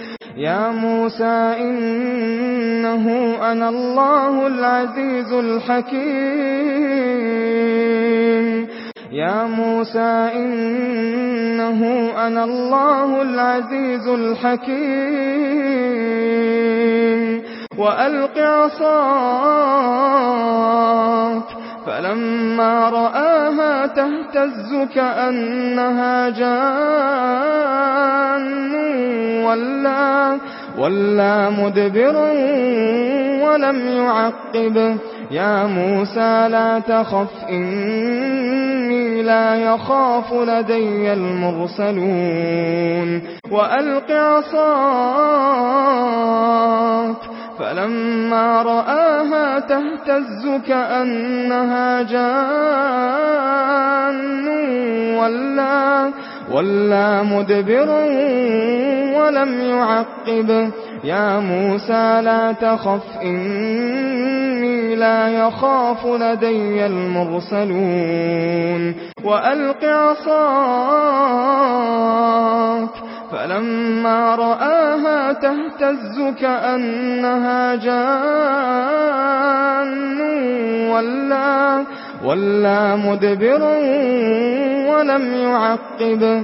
يا موسى إنه أنا الله العزيز الحكيم. يا موسى إنه أنا الله العزيز الحكيم. وألق عصاك فلما رآها تهتز كأنها جان ولا, ولا مدبرا ولم يعقب. يا موسى لا تخف إني لا يخاف لدي المرسلون. وألق عصاك فلما رآها تهتز كأنها جان وَلَّى ولا مدبرا ولم يعقب. يا موسى لا تخف إني لا يخاف لدي المرسلون. وألق عصاك فلما رآها تهتز كأنها جان ولا, ولا مدبرا ولم يعقب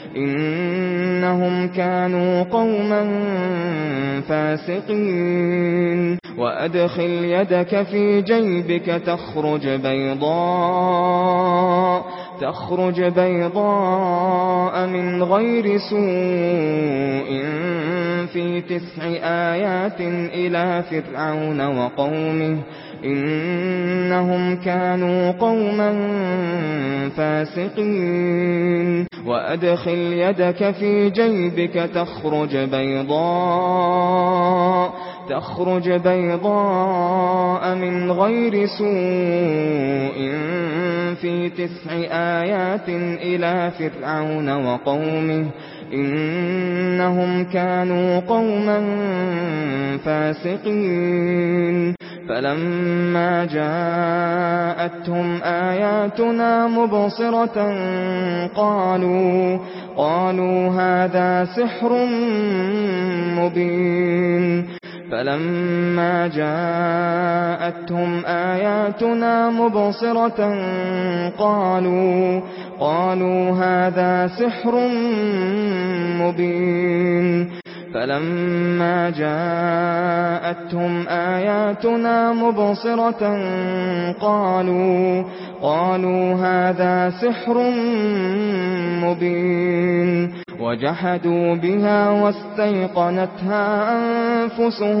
إنهم كانوا قوما فاسقين. وأدخل يدك في جيبك تخرج بيضاء تخرج بيضاء من غير سوء. في تسع آيات إلى فرعون وقومه. إنهم كانوا قوما فاسقين. وأدخل يدك في جيبك تخرج بيضاء تخرج بيضاء من غير سوء في تسع آيات إلى فرعون وقومه. إنهم كانوا قوما فاسقين. فَلَمَّا جَاءَتْهُمْ آيَاتُنَا مُبْصِرَةً قَالُوا قَالُوا هَذَا سِحْرٌ مُبِينٌ. فَلَمَّا جَاءَتْهُمْ آيَاتُنَا مُبْصِرَةً قَالُوا قَالُوا هَذَا سِحْرٌ مُبِينٌ. فَلَمَّا جَاءَتْهُمْ آيَاتُنَا مُبْصِرَةً قَالُوا قَالُوا هَذَا سِحْرٌ مُبِينٌ. وَجَحَدُوا بِهَا وَاسْتَيْقَنَتْهَا أَنفُسُهُمْ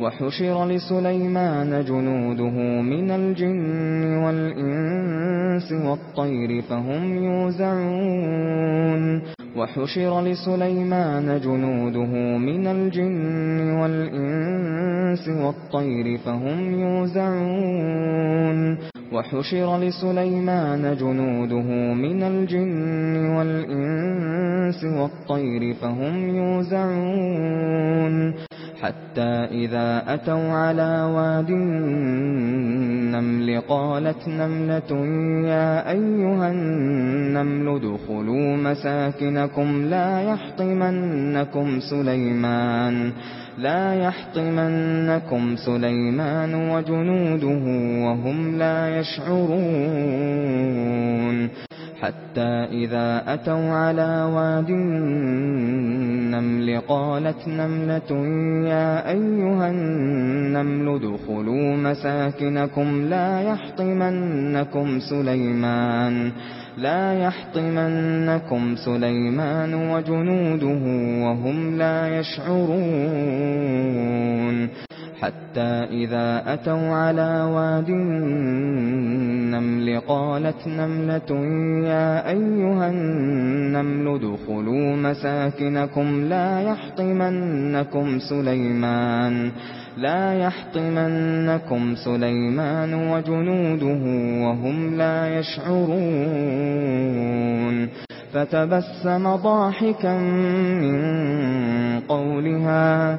وحشر لسليمان جنوده من الجن والإنس والطير فهم يوزعون. وحشر لسليمان جنوده من الجن والإنس والطير فهم يوزعون. وحشر لسليمان جنوده من الجن والإنس والطير فهم يوزعون. حتى إذا أتوا على واد النمل قالت نملة يا أيها النمل ادْخُلُوا مساكنكم لا يحطمنكم سليمان لا يحطمنكم سليمان وجنوده وهم لا يشعرون حتى إذا أتوا على واد النمل قالت نملة يا أيها النمل ادْخُلُوا مساكنكم لا يحطمنكم سليمان لا يحطمنكم سليمان وجنوده وهم لا يشعرون حتى إذا أتوا على واد النمل قالت نملة يا أيها النمل دخلوا مساكنكم لا يحطمنكم سليمان لا يحطمنكم سليمان وجنوده وهم لا يشعرون فتبسم ضاحكا من قولها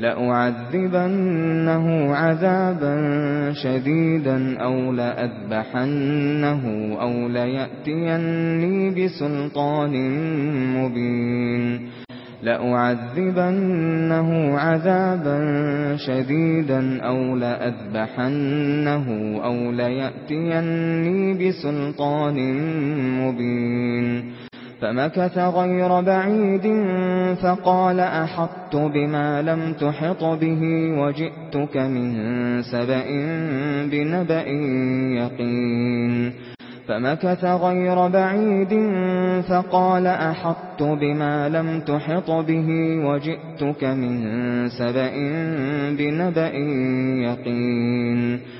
لأعذبنه عذابا شديدا أو لأذبحنه أو ليأتيني بسلطان مبين. لأعذبنه عذابا شديدا أو لأذبحنه أو ليأتيني بسلطان مبين. فمكث غير بعيد فقال أَحَطتُ بما لم تحط به وجئتك من سبأ بنبأ يقين فمكث غير بعيد فقال أَحَطتُ بما لم تحط به وجئتك من سبأ بنبأ يقين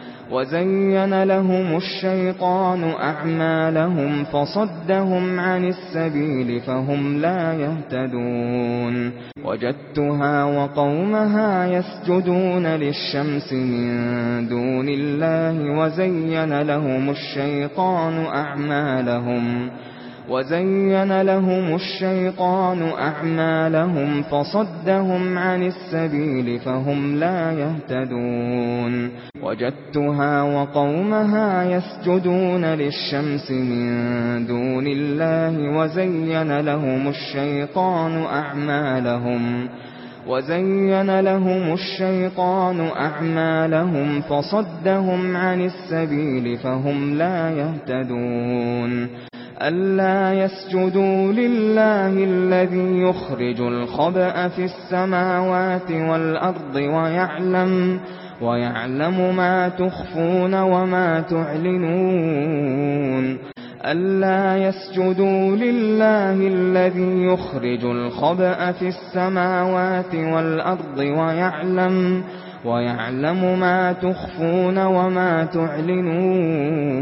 وَزَيَّنَ لَهُمُ الشَّيْطَانُ أَعْمَالَهُمْ فَصَدَّهُمْ عَنِ السَّبِيلِ فَهُمْ لَا يَهْتَدُونَ. وَجَدتُّهَا وَقَوْمَهَا يَسْجُدُونَ لِلشَّمْسِ مِن دُونِ اللَّهِ وَزَيَّنَ لَهُمُ الشَّيْطَانُ أَعْمَالَهُمْ وَزَيَّنَ لَهُمُ الشَّيْطَانُ أَعْمَالَهُمْ فَصَدَّهُمْ عَنِ السَّبِيلِ فَهُمْ لَا يَهْتَدُونَ وَجَدتُّهَا وَقَوْمَهَا يَسْجُدُونَ لِلشَّمْسِ مِن دُونِ اللَّهِ وَزَيَّنَ لَهُمُ الشَّيْطَانُ أَعْمَالَهُمْ وَزَيَّنَ لَهُمُ الشَّيْطَانُ أَعْمَالَهُمْ فَصَدَّهُمْ عَنِ السَّبِيلِ فَهُمْ لَا يَهْتَدُونَ ألا يسجدوا لله الذي يخرج الخبأ في السماوات والأرض ويعلم ويعلم ما تخفون وما تعلنون ألا يسجدوا لله الذي يخرج الخبأ في السماوات والأرض ويعلم ويعلم ما تخفون وما تعلنون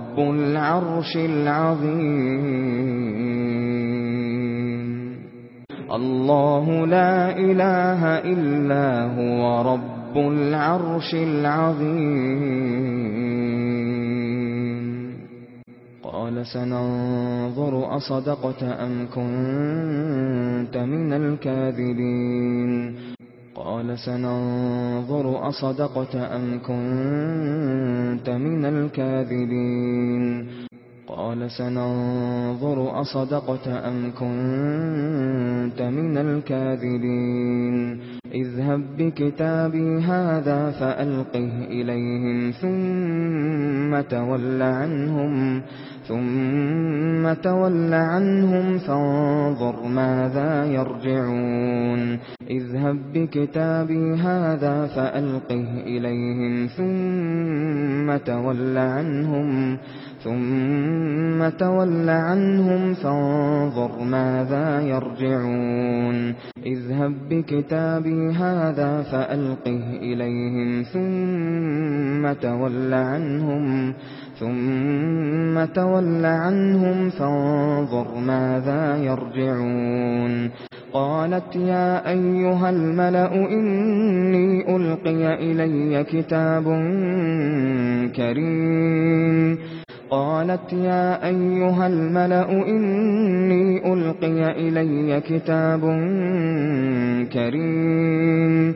رب العرش العظيم الله لا إله إلا هو رب العرش العظيم قال سننظر أصدقت أم كنت من الكاذبين قال سننظر أصدقت أم كنت من الكاذبين قال سننظر أصدقت أم كنت من الكاذبين اذهب بكتابي هذا فألقه إليهم ثم تول عنهم ثم تول عنهم فانظر ماذا يرجعون اذهب بكتابي هذا فألقه إليهم ثم تول عنهم ثم تول عنهم فانظر ماذا يرجعون اذهب بكتابي هذا فألقه إليهم ثم تول عنهم ثم تول عنهم فانظر ماذا يرجعون قالت يا أيها الملأ إني ألقي إلي كتاب كريم قالت يا أيها الملأ إني ألقي إلي كتاب كريم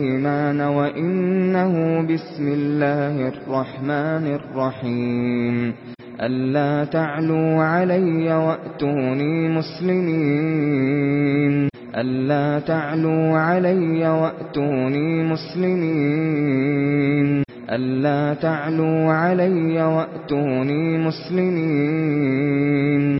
سُلَيْمَانَ وَإِنَّهُ بِسْمِ اللَّهِ الرَّحْمَنِ الرَّحِيمِ. أَلَّا تَعْلُوا عَلَيَّ وَأْتُونِي مُسْلِمِينَ. أَلَّا تَعْلُوا عَلَيَّ وَأْتُونِي مُسْلِمِينَ. أَلَّا تَعْلُوا عَلَيَّ وَأْتُونِي مُسْلِمِينَ.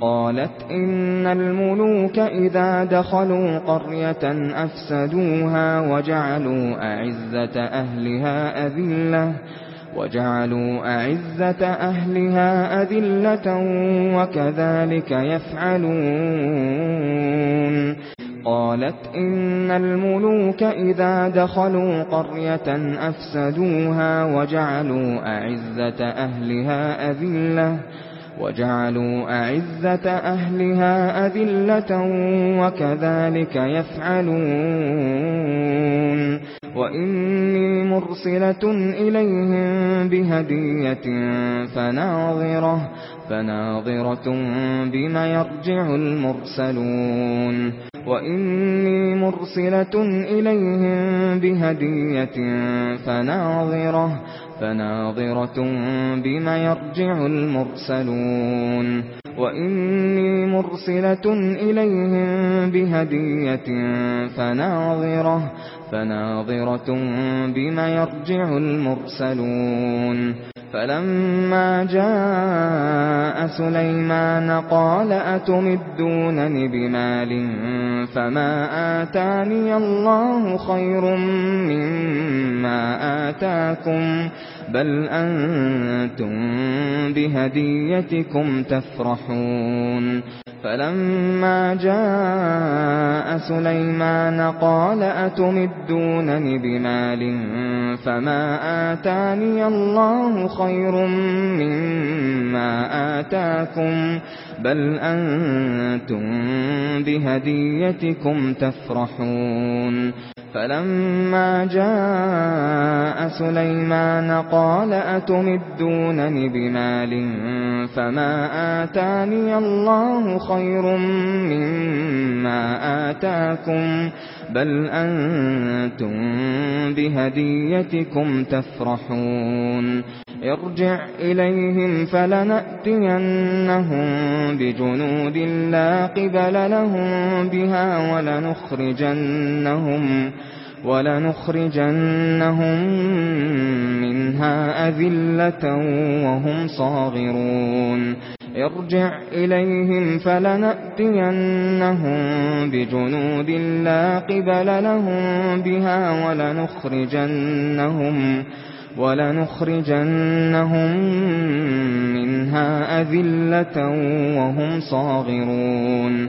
قالت إن الملوك إذا دخلوا قرية أفسدوها وجعلوا أعزة أهلها أذلة وجعلوا أعزة أهلها أذلة وكذلك يفعلون قالت إن الملوك إذا دخلوا قرية أفسدوها وجعلوا أعزة أهلها أذلة وَجَعَلُوا أَعِزَّةَ أَهْلِهَا أَذِلَّةً وَكَذَلِكَ يَفْعَلُونَ وَإِنِّي مُرْسِلَةٌ إِلَيْهِمْ بِهَدِيَّةٍ فَنَاظِرَةٌ فَنَاظِرَةٌ بِمَا يَرْجِعُ الْمُرْسَلُونَ وَإِنِّي مُرْسِلَةٌ إِلَيْهِمْ بِهَدِيَّةٍ فَنَاظِرَةٌ فناظرة بما يرجع المرسلون وإني مرسلة إليهم بهدية فناظرة فناظرة بما يرجع المرسلون فَلَمَّا جَاءَ سُلَيْمَانُ قَالَ أَتُمِدُّونَنِ بِمَالٍ فَمَا آتَانِيَ اللَّهُ خَيْرٌ مِّمَّا آتَاكُمْ بل أنتم بهديتكم تفرحون. فلما جاء سليمان قال أتمدونني بمال فما آتاني الله خير مما آتاكم بل أنتم بهديتكم تفرحون. فلما جاء سُلَيْمَانَ قَالَ أَتُمِدُّونَنِ بِمَالٍ فَمَا آتَانِيَ اللَّهُ خَيْرٌ مِّمَّا آتَاكُمْ بَلْ أَنتُمْ بِهَدِيَّتِكُمْ تَفْرَحُونَ ارْجِعْ إِلَيْهِمْ فَلَنَأْتِيَنَّهُمْ بِجُنُودٍ لَّا قِبَلَ لَهُم بِهَا وَلَنُخْرِجَنَّهُمْ وَلَنُخْرِجَنَّهُمْ مِنْهَا أَذِلَّةً وَهُمْ صَاغِرُونَ. ارْجِعْ إِلَيْهِمْ فَلَنَأْتِيَنَّهُمْ بِجُنُودٍ لَّا قِبَلَ لَهُم بِهَا وَلَنُخْرِجَنَّهُمْ وَلَنُخْرِجَنَّهُمْ مِنْهَا أَذِلَّةً وَهُمْ صَاغِرُونَ.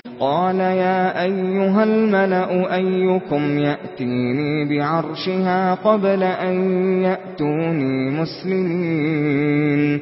قال يا أيها الملأ أيكم يأتيني بعرشها قبل أن يأتوني مسلمين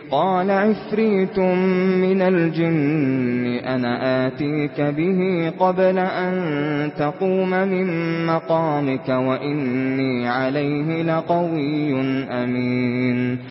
قال عفريت من الجن أنا آتيك به قبل أن تقوم من مقامك وإني عليه لقوي أمين.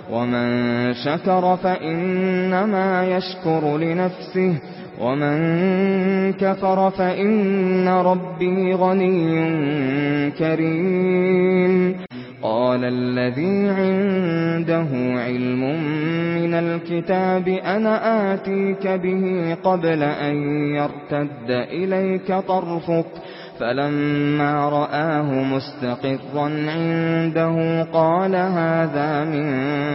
ومن شكر فإنما يشكر لنفسه ومن كفر فإن ربي غني كريم قال الذي عنده علم من الكتاب أنا آتيك به قبل أن يرتد إليك طرفك فَلَمَّا رَآهُ مُسْتَقِرًّا عِندَهُ قَالَ هَذَا مِن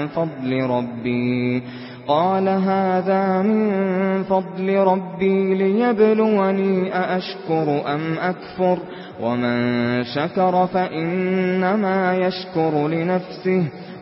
فَضْلِ رَبِّي قال هذا من فضل ربي ليبلوني أأشكر أم أكفر ومن شكر فإنما يشكر لنفسه.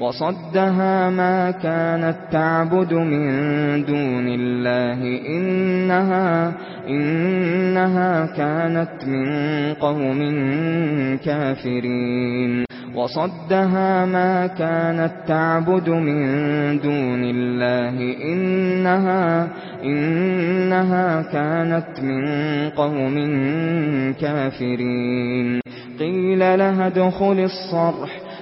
وصدها ما كانت تعبد من دون الله إنها, إنها كانت من قوم كافرين. وصدها ما كانت تعبد من دون الله إنها, إنها كانت من قوم كافرين. قيل لها دخل الصرح.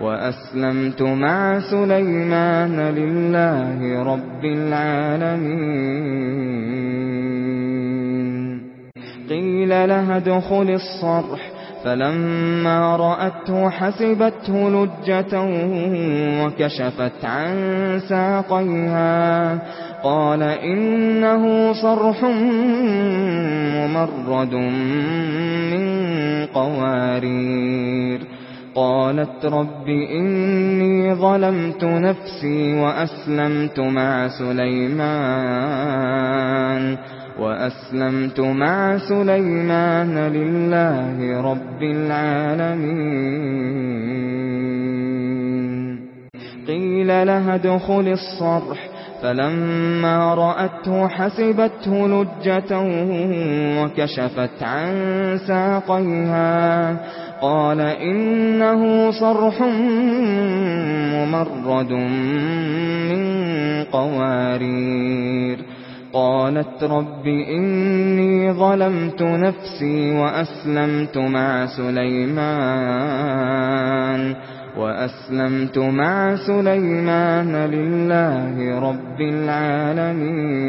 وَأَسْلَمْتُ مَعَ سُلَيْمَانَ لِلَّهِ رَبِّ الْعَالَمِينَ قِيلَ لَهَا ادْخُلِ الصَّرْحَ فَلَمَّا رَأَتْهُ حَسِبَتْهُ لُجَّةً وَكَشَفَتْ عَن سَاقَيْهَا قَالَ إِنَّهُ صَرْحٌ مُمَرَّدٌ مِنْ قَوَارِيرَ قالت رب إني ظلمت نفسي وأسلمت مع سليمان وأسلمت مع سليمان لله رب العالمين. قيل لها دخل الصرح فلما رأته حسبته لجة وكشفت عن ساقيها. قال إنه صرح ممرد من قوارير. قالت رب إني ظلمت نفسي وأسلمت مع سليمان. وأسلمت مع سليمان لله رب العالمين.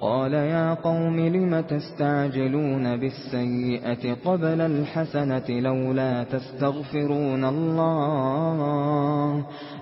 قال يا قوم لم تستعجلون بالسيئة قبل الحسنة لولا تستغفرون الله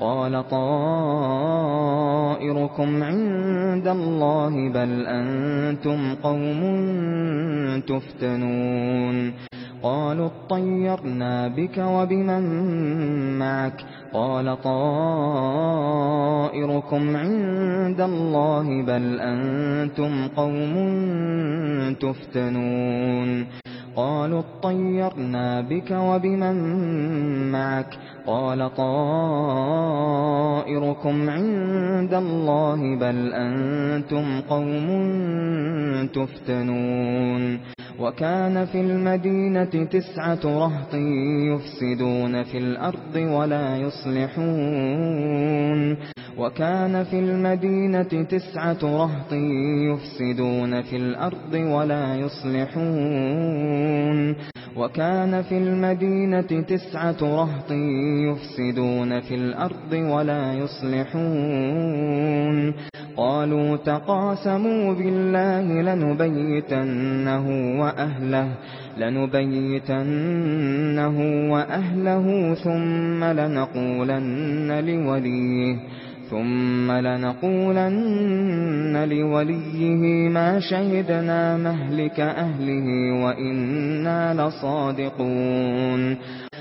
قال طائركم عند الله بل أنتم قوم تفتنون. قالوا اطيرنا بك وبمن معك. قال طائركم عند الله بل أنتم قوم تفتنون. قالوا اطيرنا بك وبمن معك قال طائركم عند الله بل أنتم قوم تفتنون وكان في المدينة تسعة رهط يفسدون في الأرض ولا يصلحون. وكان في المدينة تسعة رهط يفسدون في الأرض ولا يصلحون. وكان في المدينة تسعة رهط يفسدون في الأرض ولا يصلحون. قالوا تقاسموا بالله لنبيتنه وأهله لنبيتنه وأهله ثم لنقولن لوليه ثم لنقولن لوليه ما شهدنا مهلك أهله وإنا لصادقون.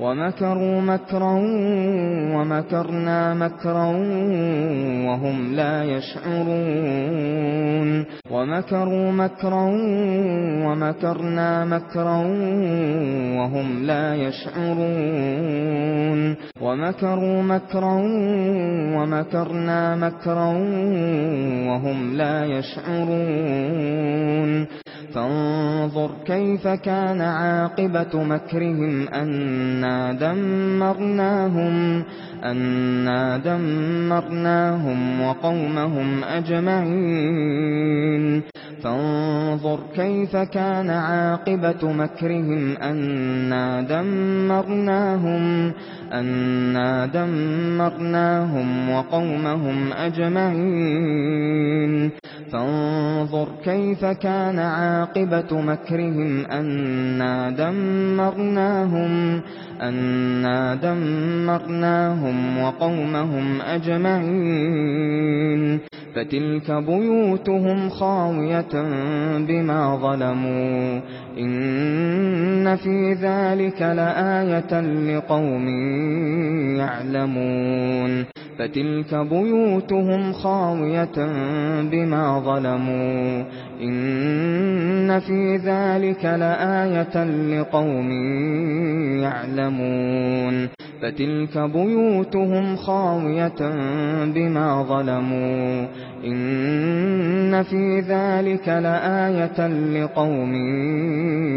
وَمَكَرُوا مَكْرًا وَمَكَرْنَا مَكْرًا وَهُمْ لَا يَشْعُرُونَ وَمَكَرُوا مَكْرًا وَمَكَرْنَا مَكْرًا وَهُمْ لَا يَشْعُرُونَ وَمَكَرُوا مَكْرًا وَمَكَرْنَا مَكْرًا وَهُمْ لَا يَشْعُرُونَ فَانظُرْ كَيْفَ كَانَ عَاقِبَةُ مَكْرِهِمْ أَنَّ دَمَّرْنَاهُمْ أنا دمرناهم وقومهم أجمعين فانظر كيف كان عاقبة مكرهم أنا دمرناهم أنا دمرناهم وقومهم أجمعين فانظر كيف كان عاقبة مكرهم أنا دمرناهم أنا دمرناهم وَأَهْلَهُمْ وَقَوْمَهُمْ أَجْمَعِينَ فَتِلْكَ بُيُوتُهُمْ خَاوِيَةً بِمَا ظَلَمُوا إِنَّ فِي ذَلِكَ لَآيَةً لِقَوْمٍ يَعْلَمُونَ فَتِلْكَ بُيُوتُهُمْ خَاوِيَةً بِمَا ظَلَمُوا إِنَّ فِي ذَلِكَ لَآيَةً لِقَوْمٍ يَعْلَمُونَ فَتِلْكَ بُيُوتُهُمْ خَاوِيَةً بِمَا ظَلَمُوا. إِنَّ فِي ذَلِكَ لَآيَةً لِقَوْمٍ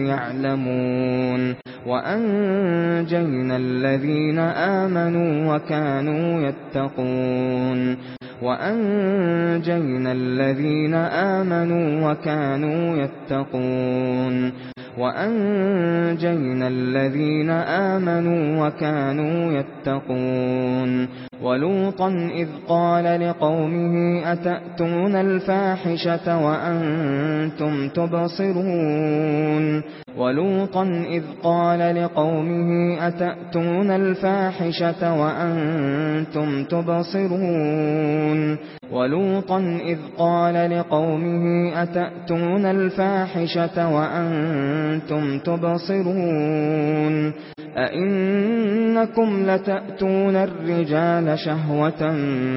يَعْلَمُونَ. وَأَنجَيْنَا الَّذِينَ آمَنُوا وَكَانُوا يَتَّقُونَ. وَأَنجَيْنَا الَّذِينَ آمَنُوا وَكَانُوا يَتَّقُونَ. وَأَنجَيْنَا الَّذِينَ آمَنُوا وَكَانُوا يَتَّقُونَ وَلُوطًا إِذْ قَالَ لِقَوْمِهِ أَتَأْتُونَ الْفَاحِشَةَ وَأَنْتُمْ تُبْصِرُونَ وَلُوطًا إِذْ قَالَ لِقَوْمِهِ أَتَأْتُونَ الْفَاحِشَةَ وَأَنْتُمْ تُبْصِرُونَ وَلُوطًا إِذْ قَالَ لِقَوْمِهِ أَتَأْتُونَ الْفَاحِشَةَ وَأَنْتُمْ تُبْصِرُونَ أَئِنَّكُمْ لَتَأْتُونَ الرِّجَالَ يَدْعُونَ شَهْوَةً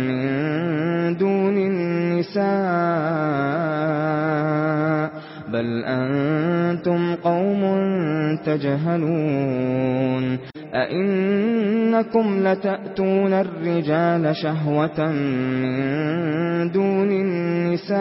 مِنْ دُونِ النِّسَاءِ بَلْ أَنْتُمْ قَوْمٌ تَجْهَلُونَ أَإِنَّكُمْ لَتَأْتُونَ الرِّجَالَ شَهْوَةً مِنْ دُونِ النِّسَاءِ